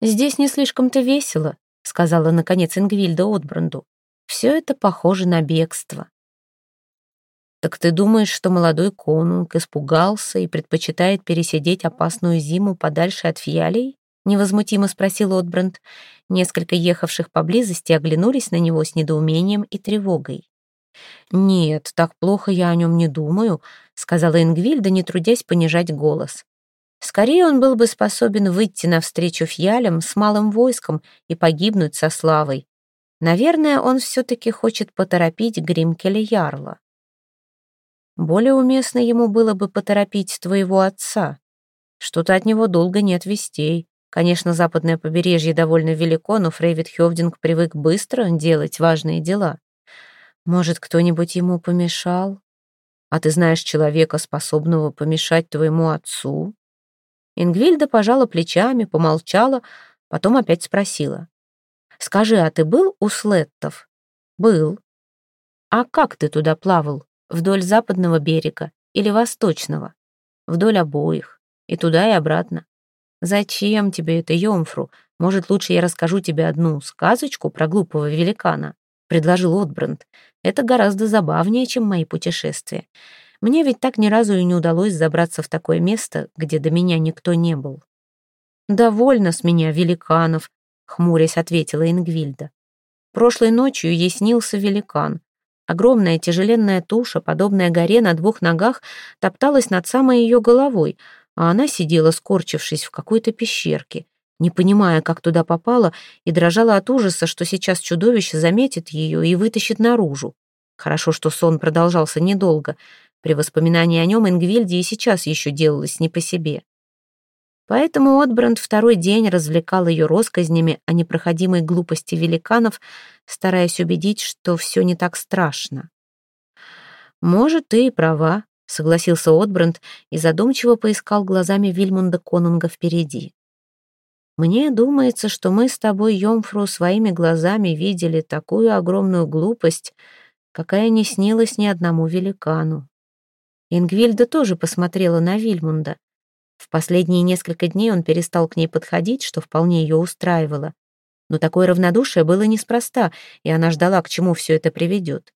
«Здесь не слишком-то весело», — сказала, наконец, Ингвильда Отбранду. «Все это похоже на бегство». «Так ты думаешь, что молодой конунг испугался и предпочитает пересидеть опасную зиму подальше от фиалей?» — невозмутимо спросил Отбранд. Несколько ехавших поблизости оглянулись на него с недоумением и тревогой. «Нет, так плохо я о нем не думаю», — сказала Ингвильда, не трудясь понижать голос. «Скорее он был бы способен выйти навстречу фьялям с малым войском и погибнуть со славой. Наверное, он все-таки хочет поторопить Гримкеля Ярла. Более уместно ему было бы поторопить твоего отца. Что-то от него долго нет вестей. Конечно, западное побережье довольно велико, но Фрейвид Хёвдинг привык быстро делать важные дела. Может, кто-нибудь ему помешал? А ты знаешь человека, способного помешать твоему отцу?» Ингвильда пожала плечами, помолчала, потом опять спросила. «Скажи, а ты был у Слеттов?» «Был». «А как ты туда плавал?» Вдоль западного берега или восточного? Вдоль обоих. И туда, и обратно. Зачем тебе это, Йомфру? Может, лучше я расскажу тебе одну сказочку про глупого великана? Предложил Отбранд. Это гораздо забавнее, чем мои путешествия. Мне ведь так ни разу и не удалось забраться в такое место, где до меня никто не был. «Довольно с меня великанов», — хмурясь ответила Ингвильда. Прошлой ночью ей снился великан. Огромная тяжеленная туша, подобная горе на двух ногах, топталась над самой ее головой, а она сидела, скорчившись в какой-то пещерке, не понимая, как туда попала, и дрожала от ужаса, что сейчас чудовище заметит ее и вытащит наружу. Хорошо, что сон продолжался недолго. При воспоминании о нем Ингвильде и сейчас еще делалось не по себе. Поэтому Отбранд второй день развлекал ее россказнями о непроходимой глупости великанов, стараясь убедить, что все не так страшно. «Может, ты и права», — согласился Отбранд и задумчиво поискал глазами Вильмунда Конунга впереди. «Мне думается, что мы с тобой, Йомфру, своими глазами видели такую огромную глупость, какая не снилась ни одному великану». Ингвильда тоже посмотрела на Вильмунда. В последние несколько дней он перестал к ней подходить, что вполне ее устраивало. Но такое равнодушие было неспроста, и она ждала, к чему все это приведет.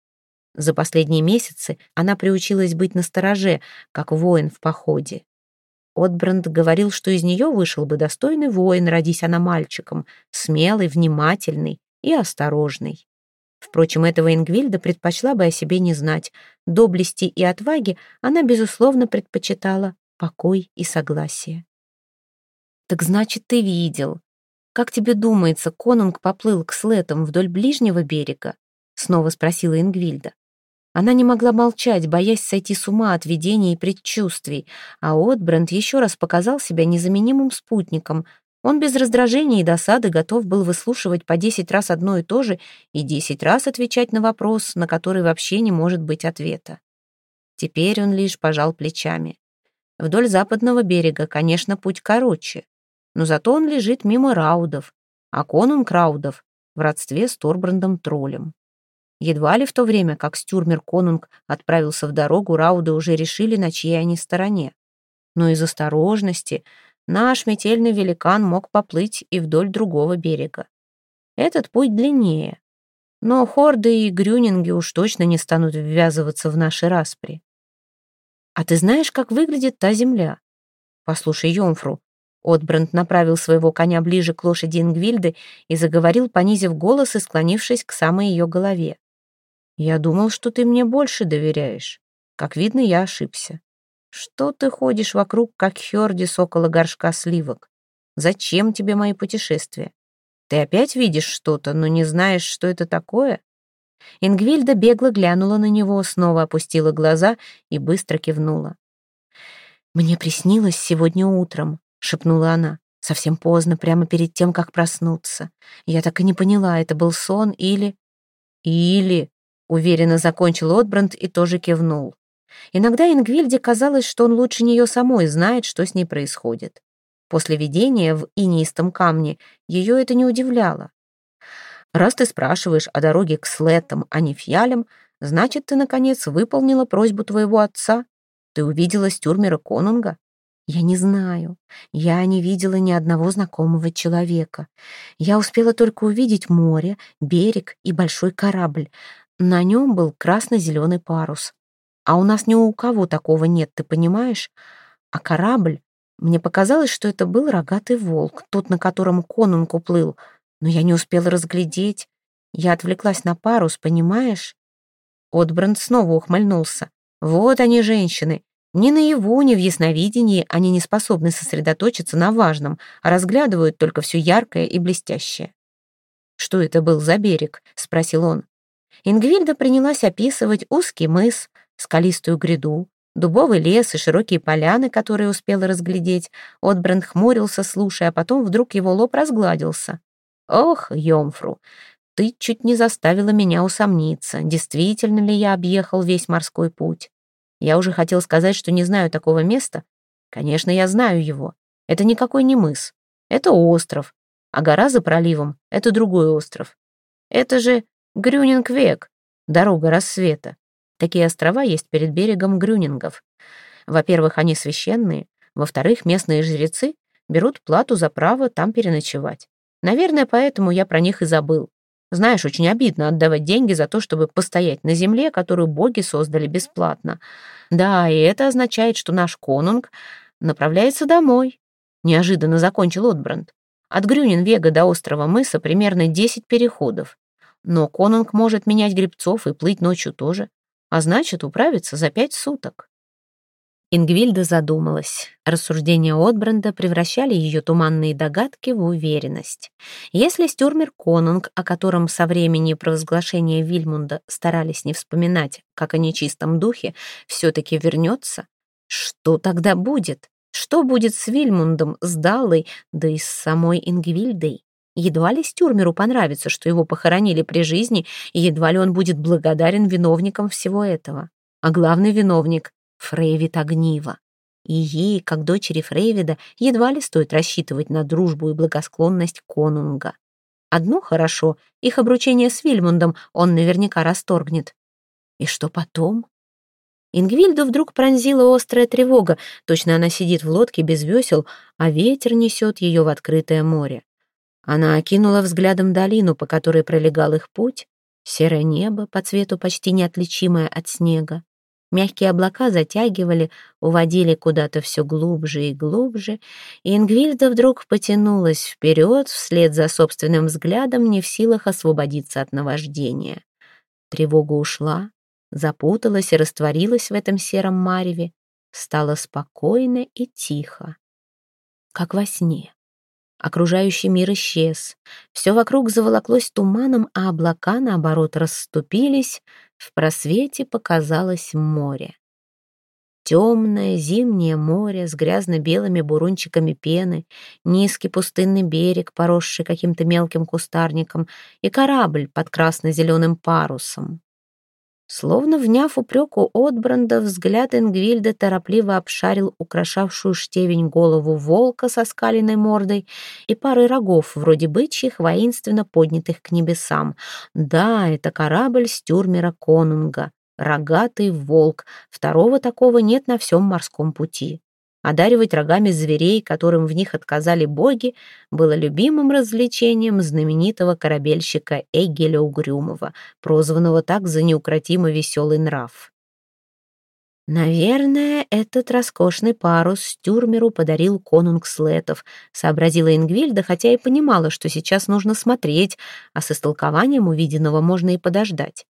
За последние месяцы она приучилась быть настороже, как воин в походе. Отбранд говорил, что из нее вышел бы достойный воин, родись она мальчиком, смелый, внимательный и осторожный. Впрочем, этого Ингвильда предпочла бы о себе не знать. Доблести и отваги она, безусловно, предпочитала покой и согласие. «Так значит, ты видел. Как тебе думается, конунг поплыл к слетам вдоль ближнего берега?» Снова спросила Ингвильда. Она не могла молчать, боясь сойти с ума от видений и предчувствий, а Отбранд еще раз показал себя незаменимым спутником. Он без раздражения и досады готов был выслушивать по десять раз одно и то же и десять раз отвечать на вопрос, на который вообще не может быть ответа. Теперь он лишь пожал плечами. Вдоль западного берега, конечно, путь короче, но зато он лежит мимо Раудов, а конунг Раудов в родстве с Торбрандом Троллем. Едва ли в то время, как Стюрмер Конунг отправился в дорогу, Рауды уже решили, на чьей они стороне. Но из осторожности наш метельный великан мог поплыть и вдоль другого берега. Этот путь длиннее, но хорды и грюнинги уж точно не станут ввязываться в наши распри. А ты знаешь, как выглядит та земля? Послушай, Йомфру. Отбранд направил своего коня ближе к лошади Ингвильды и заговорил, понизив голос и склонившись к самой ее голове. Я думал, что ты мне больше доверяешь. Как видно, я ошибся. Что ты ходишь вокруг, как Хёрдис около горшка сливок? Зачем тебе мои путешествия? Ты опять видишь что-то, но не знаешь, что это такое?» Ингвильда бегло глянула на него, снова опустила глаза и быстро кивнула. «Мне приснилось сегодня утром», — шепнула она. «Совсем поздно, прямо перед тем, как проснуться. Я так и не поняла, это был сон или...» «Или...» Уверенно закончил Отбранд и тоже кивнул. Иногда Ингвильде казалось, что он лучше нее самой знает, что с ней происходит. После видения в инистом камне ее это не удивляло. «Раз ты спрашиваешь о дороге к Слетам, а не Фьялям, значит, ты, наконец, выполнила просьбу твоего отца. Ты увидела Стюрмера Конунга?» «Я не знаю. Я не видела ни одного знакомого человека. Я успела только увидеть море, берег и большой корабль. На нем был красно-зеленый парус. А у нас ни у кого такого нет, ты понимаешь? А корабль... Мне показалось, что это был рогатый волк, тот, на котором конунг уплыл. Но я не успела разглядеть. Я отвлеклась на парус, понимаешь? Отбранд снова ухмыльнулся. Вот они, женщины. Ни наяву, ни в ясновидении они не способны сосредоточиться на важном, а разглядывают только все яркое и блестящее. «Что это был за берег?» — спросил он. Ингвильда принялась описывать узкий мыс, скалистую гряду, дубовый лес и широкие поляны, которые успела разглядеть. Отбранд хмурился, слушая, а потом вдруг его лоб разгладился. «Ох, Йомфру, ты чуть не заставила меня усомниться, действительно ли я объехал весь морской путь. Я уже хотел сказать, что не знаю такого места. Конечно, я знаю его. Это никакой не мыс. Это остров. А гора за проливом — это другой остров. Это же Грюнингвек, дорога рассвета. Такие острова есть перед берегом Грюнингов. Во-первых, они священные. Во-вторых, местные жрецы берут плату за право там переночевать. Наверное, поэтому я про них и забыл. Знаешь, очень обидно отдавать деньги за то, чтобы постоять на земле, которую боги создали бесплатно. Да, и это означает, что наш конунг направляется домой. Неожиданно закончил Отбранд. От Грюнинвега до острова Мыса примерно 10 переходов. Но конунг может менять грибцов и плыть ночью тоже, а значит, управиться за пять суток. Ингвильда задумалась. Рассуждения Отбранда превращали ее туманные догадки в уверенность. Если Стюрмер Конунг, о котором со времени провозглашения Вильмунда старались не вспоминать, как о нечистом духе, все-таки вернется, что тогда будет? Что будет с Вильмундом, с Даллой, да и с самой Ингвильдой? Едва ли Стюрмеру понравится, что его похоронили при жизни, и едва ли он будет благодарен виновникам всего этого. А главный виновник — Фрейвид Огнива. И ей, как дочери Фрейвида, едва ли стоит рассчитывать на дружбу и благосклонность конунга. Одно хорошо, их обручение с Вильмундом он наверняка расторгнет. И что потом? Ингвильду вдруг пронзила острая тревога. Точно она сидит в лодке без весел, а ветер несет ее в открытое море. Она окинула взглядом долину, по которой пролегал их путь, серое небо, по цвету почти неотличимое от снега, Мягкие облака затягивали, уводили куда-то все глубже и глубже, и Ингвильда вдруг потянулась вперед вслед за собственным взглядом, не в силах освободиться от наваждения. Тревога ушла, запуталась и растворилась в этом сером мареве, стало спокойно и тихо, как во сне. Окружающий мир исчез. Все вокруг заволоклось туманом, а облака, наоборот, расступились. В просвете показалось море. Темное зимнее море с грязно-белыми бурунчиками пены, низкий пустынный берег, поросший каким-то мелким кустарником, и корабль под красно-зеленым парусом. Словно вняв упреку Отбранда, взгляд Ингвильда торопливо обшарил украшавшую штевень голову волка со скаленной мордой и парой рогов, вроде бычьих, воинственно поднятых к небесам. Да, это корабль стюрмера Конунга, рогатый волк, второго такого нет на всем морском пути. Одаривать рогами зверей, которым в них отказали боги, было любимым развлечением знаменитого корабельщика Эгеля Угрюмова, прозванного так за неукротимо веселый нрав. «Наверное, этот роскошный парус Стюрмеру подарил конунг Слетов», сообразила Ингвильда, хотя и понимала, что сейчас нужно смотреть, а с истолкованием увиденного можно и подождать.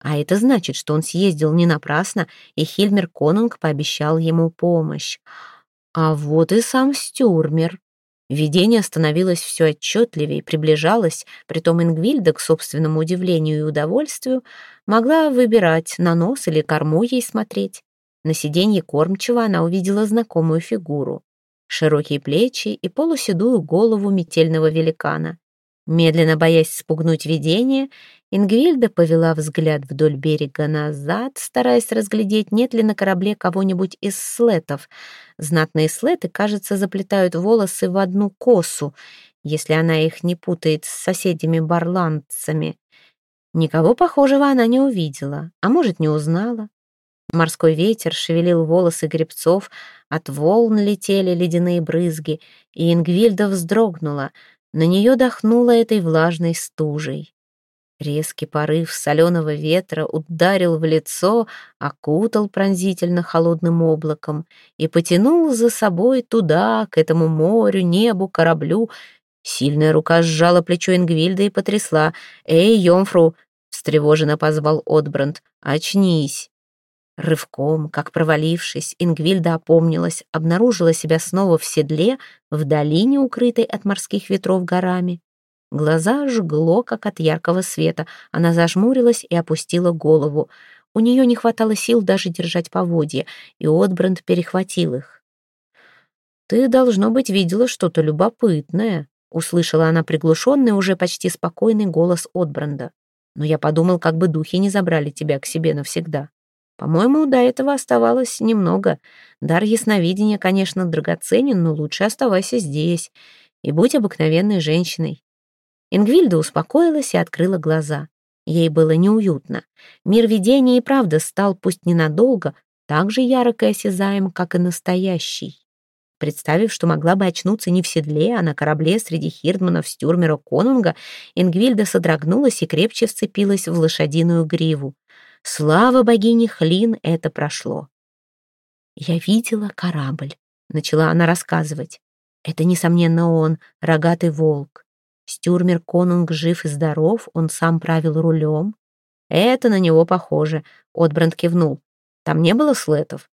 А это значит, что он съездил не напрасно, и Хильмер Конунг пообещал ему помощь. А вот и сам Стюрмер. Видение становилось все отчетливее, приближалось, притом Ингвильда, к собственному удивлению и удовольствию, могла выбирать, на нос или корму ей смотреть. На сиденье кормчего она увидела знакомую фигуру. Широкие плечи и полуседую голову метельного великана. Медленно боясь спугнуть видение, Ингвильда повела взгляд вдоль берега назад, стараясь разглядеть, нет ли на корабле кого-нибудь из слетов. Знатные слеты, кажется, заплетают волосы в одну косу, если она их не путает с соседями-барландцами. Никого похожего она не увидела, а может, не узнала. Морской ветер шевелил волосы гребцов, от волн летели ледяные брызги, и Ингвильда вздрогнула, на нее дохнуло этой влажной стужей. Резкий порыв соленого ветра ударил в лицо, окутал пронзительно холодным облаком и потянул за собой туда, к этому морю, небу, кораблю. Сильная рука сжала плечо Ингвильда и потрясла. «Эй, Йомфру!» — встревоженно позвал Отбранд. «Очнись!» Рывком, как провалившись, Ингвильда опомнилась, обнаружила себя снова в седле, в долине, укрытой от морских ветров горами. Глаза жгло, как от яркого света. Она зажмурилась и опустила голову. У нее не хватало сил даже держать поводья, и Отбранд перехватил их. «Ты, должно быть, видела что-то любопытное», — услышала она приглушенный, уже почти спокойный голос Отбранда. «Но я подумал, как бы духи не забрали тебя к себе навсегда. По-моему, до этого оставалось немного. Дар ясновидения, конечно, драгоценен, но лучше оставайся здесь и будь обыкновенной женщиной. Ингвильда успокоилась и открыла глаза. Ей было неуютно. Мир видения и правда стал, пусть ненадолго, так же ярок и осязаем, как и настоящий. Представив, что могла бы очнуться не в седле, а на корабле среди хирдманов Стюрмера Конунга, Ингвильда содрогнулась и крепче вцепилась в лошадиную гриву. Слава богине Хлин, это прошло. «Я видела корабль», — начала она рассказывать. «Это, несомненно, он, рогатый волк. Стюрмер Конунг жив и здоров, он сам правил рулем. Это на него похоже, Отбранд кивнул. Там не было слетов?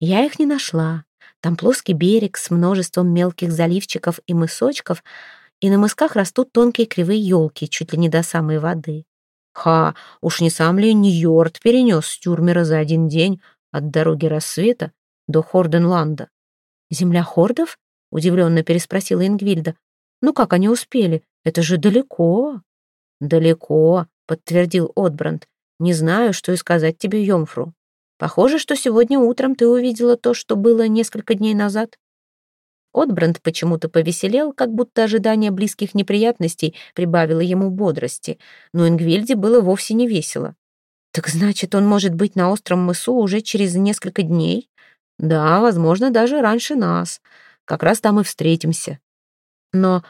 Я их не нашла. Там плоский берег с множеством мелких заливчиков и мысочков, и на мысках растут тонкие кривые елки, чуть ли не до самой воды. Ха, уж не сам ли Ньорд перенес Стюрмера за один день от дороги рассвета до Хорденланда? «Земля хордов?» — удивленно переспросила Ингвильда. «Ну как они успели? Это же далеко». «Далеко», — подтвердил Отбранд. «Не знаю, что и сказать тебе, Йомфру. Похоже, что сегодня утром ты увидела то, что было несколько дней назад». Отбранд почему-то повеселел, как будто ожидание близких неприятностей прибавило ему бодрости, но Ингвильде было вовсе не весело. «Так значит, он может быть на остром мысу уже через несколько дней?» «Да, возможно, даже раньше нас. Как раз там и встретимся». Но,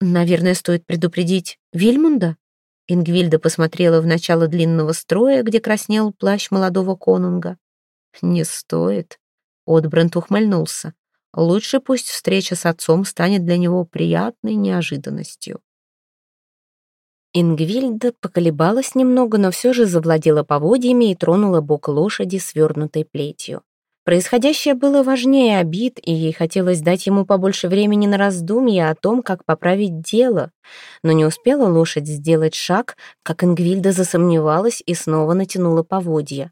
наверное, стоит предупредить Вильмунда? Ингвильда посмотрела в начало длинного строя, где краснел плащ молодого конунга. Не стоит. Отбранд ухмыльнулся. Лучше пусть встреча с отцом станет для него приятной неожиданностью. Ингвильда поколебалась немного, но все же завладела поводьями и тронула бок лошади, свернутой плетью. Происходящее было важнее обид, и ей хотелось дать ему побольше времени на раздумья о том, как поправить дело. Но не успела лошадь сделать шаг, как Ингвильда засомневалась и снова натянула поводья.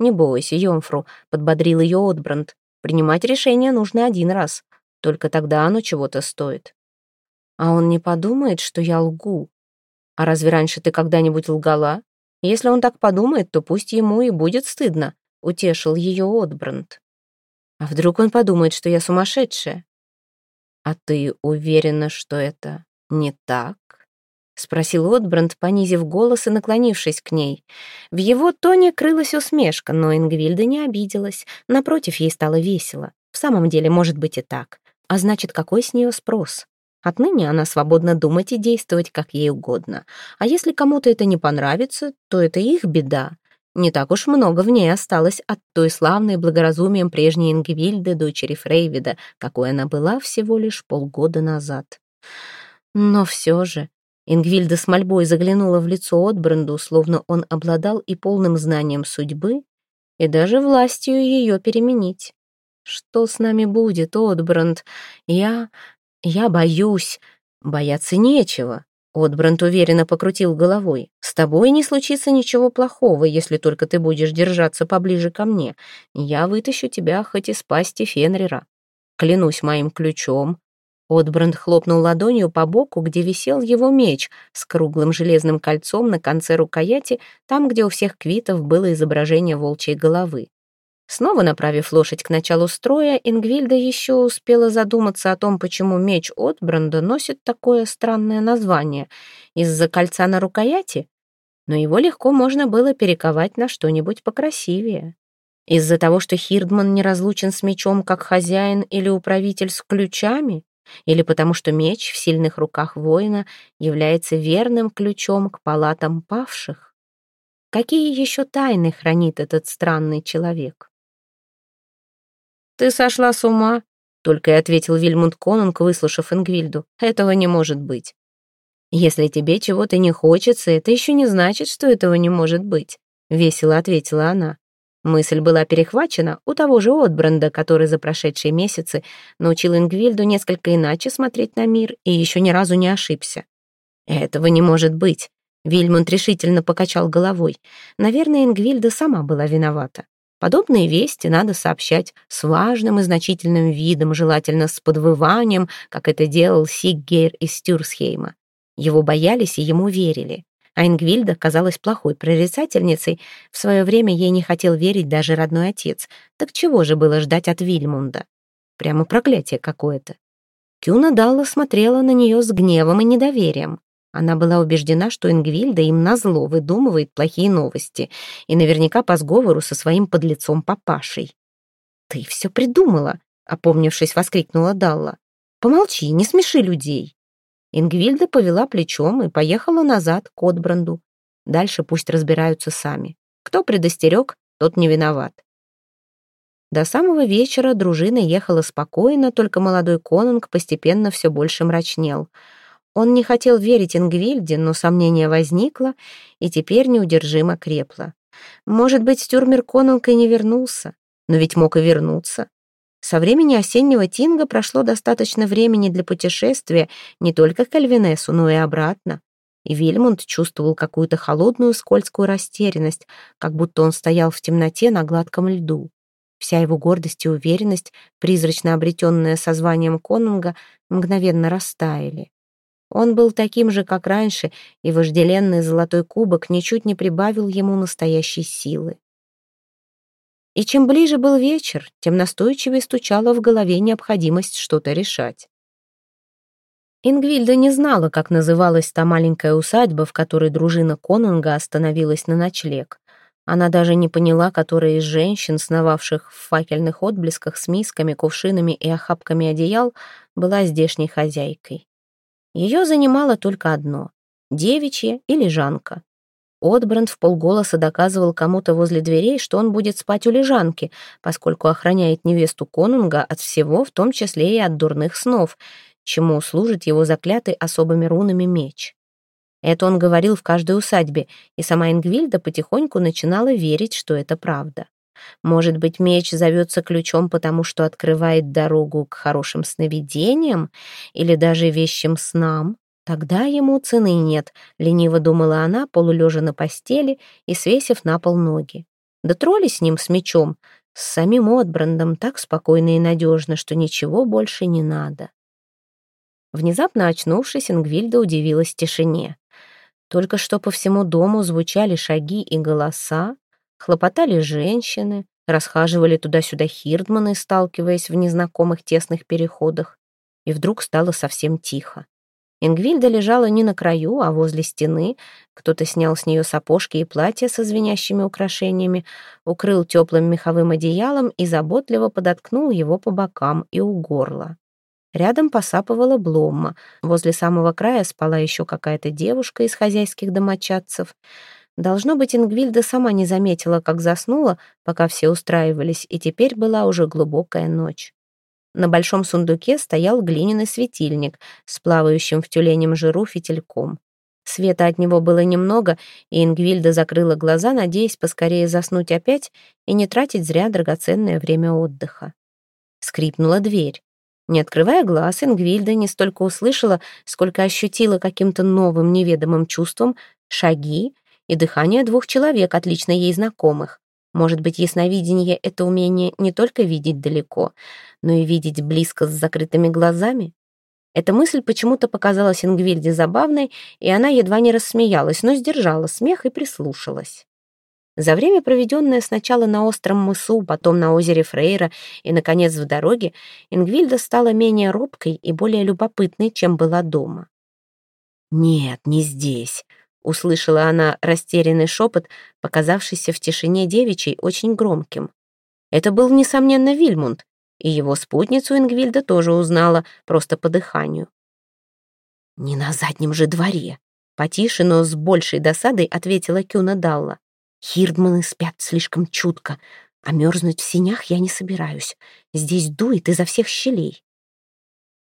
«Не бойся, Йомфру», — подбодрил ее Отбранд. «Принимать решение нужно один раз. Только тогда оно чего-то стоит». «А он не подумает, что я лгу?» «А разве раньше ты когда-нибудь лгала? Если он так подумает, то пусть ему и будет стыдно», — утешил ее Отбранд. «А вдруг он подумает, что я сумасшедшая?» «А ты уверена, что это не так?» — спросил Отбранд, понизив голос и наклонившись к ней. В его тоне крылась усмешка, но Ингвильда не обиделась. Напротив, ей стало весело. В самом деле, может быть и так. А значит, какой с нее спрос? Отныне она свободна думать и действовать, как ей угодно. А если кому-то это не понравится, то это их беда. Не так уж много в ней осталось от той славной благоразумием прежней Ингвильды, дочери Фрейвида, какой она была всего лишь полгода назад. Но все же Ингвильда с мольбой заглянула в лицо Отбранду, словно он обладал и полным знанием судьбы, и даже властью ее переменить. «Что с нами будет, Отбранд? Я... «Я боюсь. Бояться нечего». Отбрант уверенно покрутил головой. «С тобой не случится ничего плохого, если только ты будешь держаться поближе ко мне. Я вытащу тебя хоть из пасти Фенрера. Клянусь моим ключом». Отбранд хлопнул ладонью по боку, где висел его меч с круглым железным кольцом на конце рукояти, там, где у всех квитов было изображение волчьей головы. Снова направив лошадь к началу строя, Ингвильда еще успела задуматься о том, почему меч Отбранда носит такое странное название. Из-за кольца на рукояти? Но его легко можно было перековать на что-нибудь покрасивее. Из-за того, что Хирдман не разлучен с мечом как хозяин или управитель с ключами? Или потому что меч в сильных руках воина является верным ключом к палатам павших? Какие еще тайны хранит этот странный человек? «Ты сошла с ума?» — только и ответил Вильмунд Конунг, выслушав Ингвильду. «Этого не может быть». «Если тебе чего-то не хочется, это еще не значит, что этого не может быть», — весело ответила она. Мысль была перехвачена у того же Отбранда, который за прошедшие месяцы научил Ингвильду несколько иначе смотреть на мир и еще ни разу не ошибся. «Этого не может быть», — Вильмунд решительно покачал головой. «Наверное, Ингвильда сама была виновата. Подобные вести надо сообщать с важным и значительным видом, желательно с подвыванием, как это делал Сиггейр из Тюрсхейма. Его боялись и ему верили. А Ингвильда казалась плохой прорицательницей. В свое время ей не хотел верить даже родной отец. Так чего же было ждать от Вильмунда? Прямо проклятие какое-то. Кюна Далла смотрела на нее с гневом и недоверием. Она была убеждена, что Ингвильда им назло выдумывает плохие новости и наверняка по сговору со своим подлецом папашей. «Ты все придумала!» — опомнившись, воскликнула Далла. «Помолчи, не смеши людей!» Ингвильда повела плечом и поехала назад к Отбранду. Дальше пусть разбираются сами. Кто предостерег, тот не виноват. До самого вечера дружина ехала спокойно, только молодой конунг постепенно все больше мрачнел — он не хотел верить Ингвильде, но сомнение возникло и теперь неудержимо крепло. Может быть, Стюрмер Конунг и не вернулся, но ведь мог и вернуться. Со времени осеннего Тинга прошло достаточно времени для путешествия не только к Альвинесу, но и обратно. И Вильмунд чувствовал какую-то холодную скользкую растерянность, как будто он стоял в темноте на гладком льду. Вся его гордость и уверенность, призрачно обретенная созванием конунга, мгновенно растаяли. Он был таким же, как раньше, и вожделенный золотой кубок ничуть не прибавил ему настоящей силы. И чем ближе был вечер, тем настойчивее стучала в голове необходимость что-то решать. Ингвильда не знала, как называлась та маленькая усадьба, в которой дружина конунга остановилась на ночлег. Она даже не поняла, которая из женщин, сновавших в факельных отблесках с мисками, кувшинами и охапками одеял, была здешней хозяйкой. Ее занимало только одно — девичья или жанка. Отбранд в полголоса доказывал кому-то возле дверей, что он будет спать у лежанки, поскольку охраняет невесту конунга от всего, в том числе и от дурных снов, чему служит его заклятый особыми рунами меч. Это он говорил в каждой усадьбе, и сама Ингвильда потихоньку начинала верить, что это правда. Может быть, меч зовется ключом, потому что открывает дорогу к хорошим сновидениям или даже вещим снам? Тогда ему цены нет, лениво думала она, полулежа на постели и свесив на пол ноги. Да тролли с ним, с мечом, с самим Отбрандом так спокойно и надежно, что ничего больше не надо. Внезапно очнувшись, Ингвильда удивилась тишине. Только что по всему дому звучали шаги и голоса, хлопотали женщины, расхаживали туда-сюда хирдманы, сталкиваясь в незнакомых тесных переходах, и вдруг стало совсем тихо. Ингвильда лежала не на краю, а возле стены. Кто-то снял с нее сапожки и платье со звенящими украшениями, укрыл теплым меховым одеялом и заботливо подоткнул его по бокам и у горла. Рядом посапывала Бломма. Возле самого края спала еще какая-то девушка из хозяйских домочадцев. Должно быть, Ингвильда сама не заметила, как заснула, пока все устраивались, и теперь была уже глубокая ночь. На большом сундуке стоял глиняный светильник с плавающим в тюленем жиру фитильком. Света от него было немного, и Ингвильда закрыла глаза, надеясь поскорее заснуть опять и не тратить зря драгоценное время отдыха. Скрипнула дверь. Не открывая глаз, Ингвильда не столько услышала, сколько ощутила каким-то новым неведомым чувством шаги и дыхание двух человек, отлично ей знакомых. Может быть, ясновидение — это умение не только видеть далеко, но и видеть близко с закрытыми глазами? Эта мысль почему-то показалась Ингвильде забавной, и она едва не рассмеялась, но сдержала смех и прислушалась. За время, проведенное сначала на остром мысу, потом на озере Фрейра и, наконец, в дороге, Ингвильда стала менее робкой и более любопытной, чем была дома. «Нет, не здесь», услышала она растерянный шепот, показавшийся в тишине девичьей очень громким. Это был, несомненно, Вильмунд, и его спутницу Ингвильда тоже узнала, просто по дыханию. «Не на заднем же дворе», — потише, но с большей досадой ответила Кюна Далла. «Хирдманы спят слишком чутко, а мерзнуть в синях я не собираюсь. Здесь дует изо всех щелей».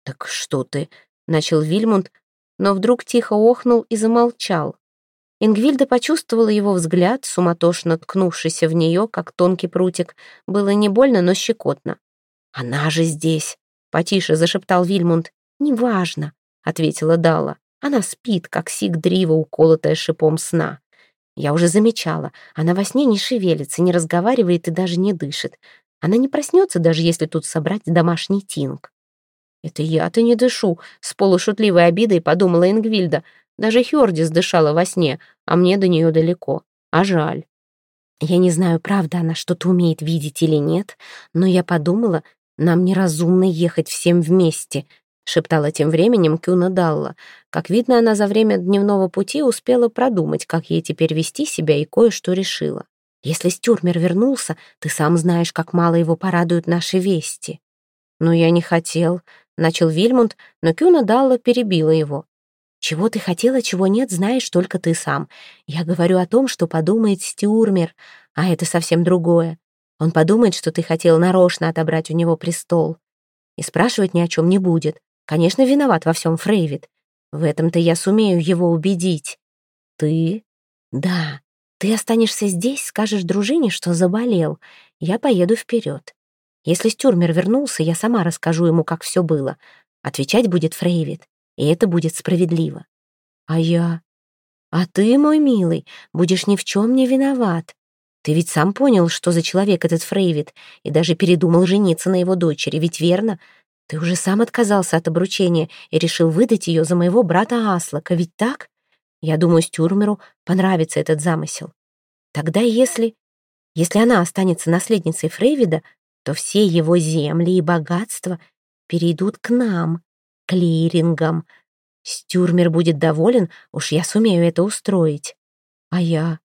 «Так что ты?» — начал Вильмунд, но вдруг тихо охнул и замолчал. Ингвильда почувствовала его взгляд, суматошно ткнувшийся в нее, как тонкий прутик. Было не больно, но щекотно. «Она же здесь!» — потише зашептал Вильмунд. «Неважно», — ответила Дала. «Она спит, как сик-дрива, уколотая шипом сна. Я уже замечала, она во сне не шевелится, не разговаривает и даже не дышит. Она не проснется, даже если тут собрать домашний тинг». «Это я-то не дышу», — с полушутливой обидой подумала Ингвильда. Даже Хёрдис дышала во сне, а мне до нее далеко. А жаль. Я не знаю, правда она что-то умеет видеть или нет, но я подумала, нам неразумно ехать всем вместе, шептала тем временем Кюна Далла. Как видно, она за время дневного пути успела продумать, как ей теперь вести себя, и кое-что решила. Если Стюрмер вернулся, ты сам знаешь, как мало его порадуют наши вести. Но я не хотел, начал Вильмунд, но Кюна Далла перебила его. Чего ты хотела, чего нет, знаешь только ты сам. Я говорю о том, что подумает Стюрмер, а это совсем другое. Он подумает, что ты хотел нарочно отобрать у него престол. И спрашивать ни о чем не будет. Конечно, виноват во всем Фрейвит. В этом-то я сумею его убедить. Ты? Да. Ты останешься здесь, скажешь дружине, что заболел. Я поеду вперед. Если Стюрмер вернулся, я сама расскажу ему, как все было. Отвечать будет Фрейвит и это будет справедливо. А я? А ты, мой милый, будешь ни в чем не виноват. Ты ведь сам понял, что за человек этот Фрейвит, и даже передумал жениться на его дочери, ведь верно? Ты уже сам отказался от обручения и решил выдать ее за моего брата Аслака, ведь так? Я думаю, Стюрмеру понравится этот замысел. Тогда если... Если она останется наследницей Фрейвида, то все его земли и богатства перейдут к нам, клирингом. Стюрмер будет доволен, уж я сумею это устроить. А я...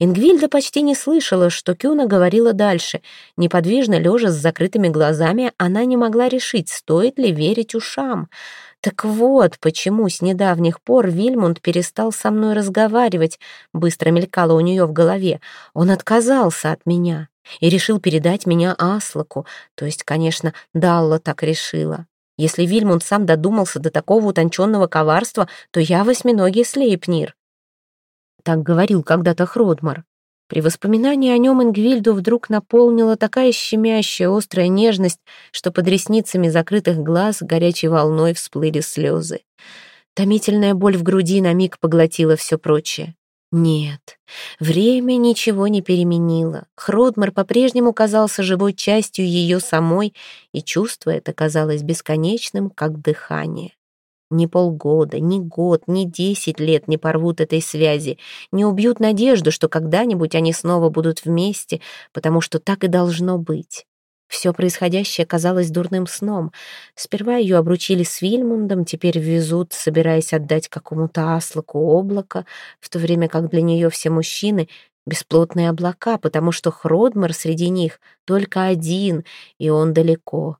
Ингвильда почти не слышала, что Кюна говорила дальше. Неподвижно лежа с закрытыми глазами, она не могла решить, стоит ли верить ушам. Так вот, почему с недавних пор Вильмунд перестал со мной разговаривать, быстро мелькало у нее в голове. Он отказался от меня и решил передать меня Аслаку, то есть, конечно, Далла так решила. Если Вильмунд сам додумался до такого утонченного коварства, то я восьминогий Слейпнир. Так говорил когда-то Хродмар. При воспоминании о нем Ингвильду вдруг наполнила такая щемящая, острая нежность, что под ресницами закрытых глаз горячей волной всплыли слезы. Томительная боль в груди на миг поглотила все прочее. Нет, время ничего не переменило. Хродмар по-прежнему казался живой частью ее самой, и чувство это казалось бесконечным, как дыхание. Ни полгода, ни год, ни десять лет не порвут этой связи, не убьют надежду, что когда-нибудь они снова будут вместе, потому что так и должно быть. Все происходящее казалось дурным сном. Сперва ее обручили с Вильмундом, теперь везут, собираясь отдать какому-то аслаку облако, в то время как для нее все мужчины — бесплотные облака, потому что Хродмар среди них только один, и он далеко.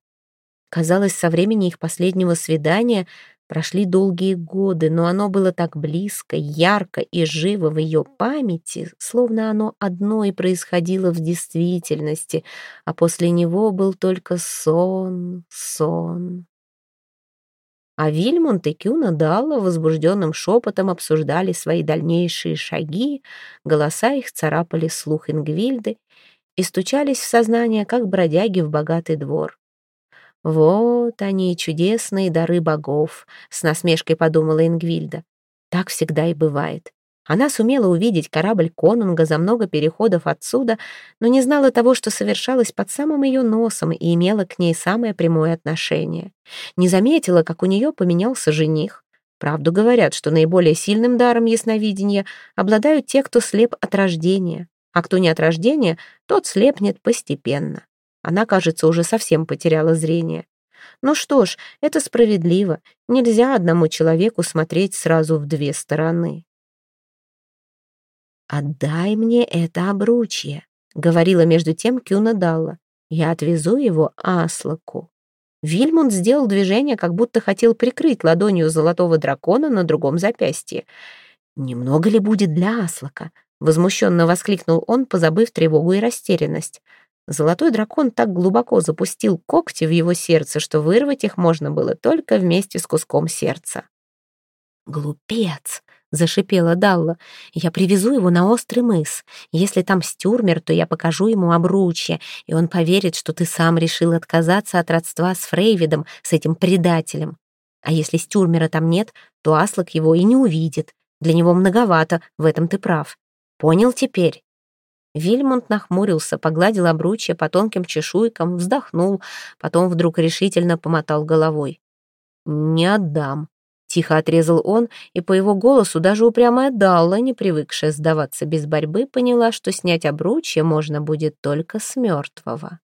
Казалось, со времени их последнего свидания Прошли долгие годы, но оно было так близко, ярко и живо в ее памяти, словно оно одно и происходило в действительности, а после него был только сон, сон. А Вильмонт и Кюна Далла возбужденным шепотом обсуждали свои дальнейшие шаги, голоса их царапали слух Ингвильды и стучались в сознание, как бродяги в богатый двор. «Вот они, чудесные дары богов», — с насмешкой подумала Ингвильда. «Так всегда и бывает». Она сумела увидеть корабль Конунга за много переходов отсюда, но не знала того, что совершалось под самым ее носом и имела к ней самое прямое отношение. Не заметила, как у нее поменялся жених. Правду говорят, что наиболее сильным даром ясновидения обладают те, кто слеп от рождения, а кто не от рождения, тот слепнет постепенно. Она, кажется, уже совсем потеряла зрение. Ну что ж, это справедливо. Нельзя одному человеку смотреть сразу в две стороны. «Отдай мне это обручье», — говорила между тем Кюна Далла. «Я отвезу его Аслаку». Вильмунд сделал движение, как будто хотел прикрыть ладонью золотого дракона на другом запястье. «Немного ли будет для Аслака?» — возмущенно воскликнул он, позабыв тревогу и растерянность. Золотой дракон так глубоко запустил когти в его сердце, что вырвать их можно было только вместе с куском сердца. «Глупец!» — зашипела Далла. «Я привезу его на острый мыс. Если там стюрмер, то я покажу ему обручье, и он поверит, что ты сам решил отказаться от родства с Фрейвидом, с этим предателем. А если стюрмера там нет, то Аслак его и не увидит. Для него многовато, в этом ты прав. Понял теперь?» Вильмонт нахмурился, погладил обручье по тонким чешуйкам, вздохнул, потом вдруг решительно помотал головой. «Не отдам», — тихо отрезал он, и по его голосу даже упрямая Далла, не привыкшая сдаваться без борьбы, поняла, что снять обручье можно будет только с мертвого.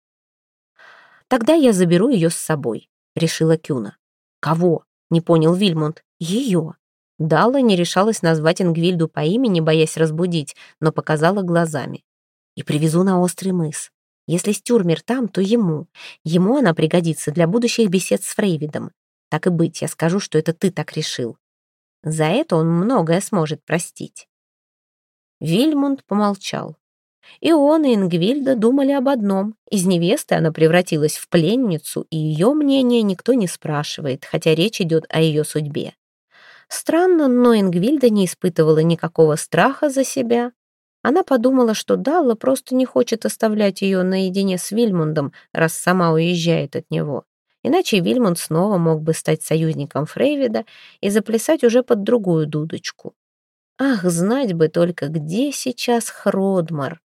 «Тогда я заберу ее с собой», — решила Кюна. «Кого?» — не понял Вильмонт. «Ее». Далла не решалась назвать Ингвильду по имени, боясь разбудить, но показала глазами и привезу на острый мыс. Если Стюрмер там, то ему. Ему она пригодится для будущих бесед с Фрейвидом. Так и быть, я скажу, что это ты так решил. За это он многое сможет простить. Вильмунд помолчал. И он, и Ингвильда думали об одном. Из невесты она превратилась в пленницу, и ее мнение никто не спрашивает, хотя речь идет о ее судьбе. Странно, но Ингвильда не испытывала никакого страха за себя, она подумала, что Далла просто не хочет оставлять ее наедине с Вильмундом, раз сама уезжает от него. Иначе Вильмунд снова мог бы стать союзником Фрейвида и заплясать уже под другую дудочку. Ах, знать бы только, где сейчас Хродмар.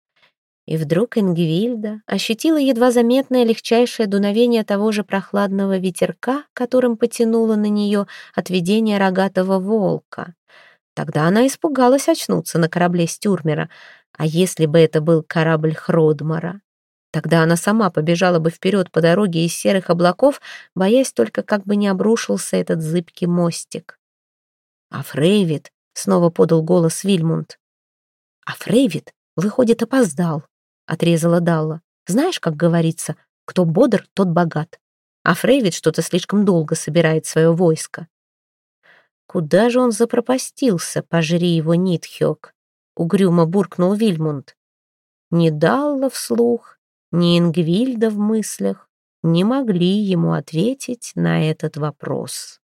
И вдруг Ингвильда ощутила едва заметное легчайшее дуновение того же прохладного ветерка, которым потянуло на нее от видения рогатого волка. Тогда она испугалась очнуться на корабле Стюрмера. А если бы это был корабль Хродмара? Тогда она сама побежала бы вперед по дороге из серых облаков, боясь только, как бы не обрушился этот зыбкий мостик. «А Фрейвид?» — снова подал голос Вильмунд. «А Фрейвид, выходит, опоздал», — отрезала Далла. «Знаешь, как говорится, кто бодр, тот богат. А Фрейвид что-то слишком долго собирает свое войско. Куда же он запропастился, пожри его Нитхёк? Угрюмо буркнул Вильмунд. Ни Далла вслух, ни Ингвильда в мыслях не могли ему ответить на этот вопрос.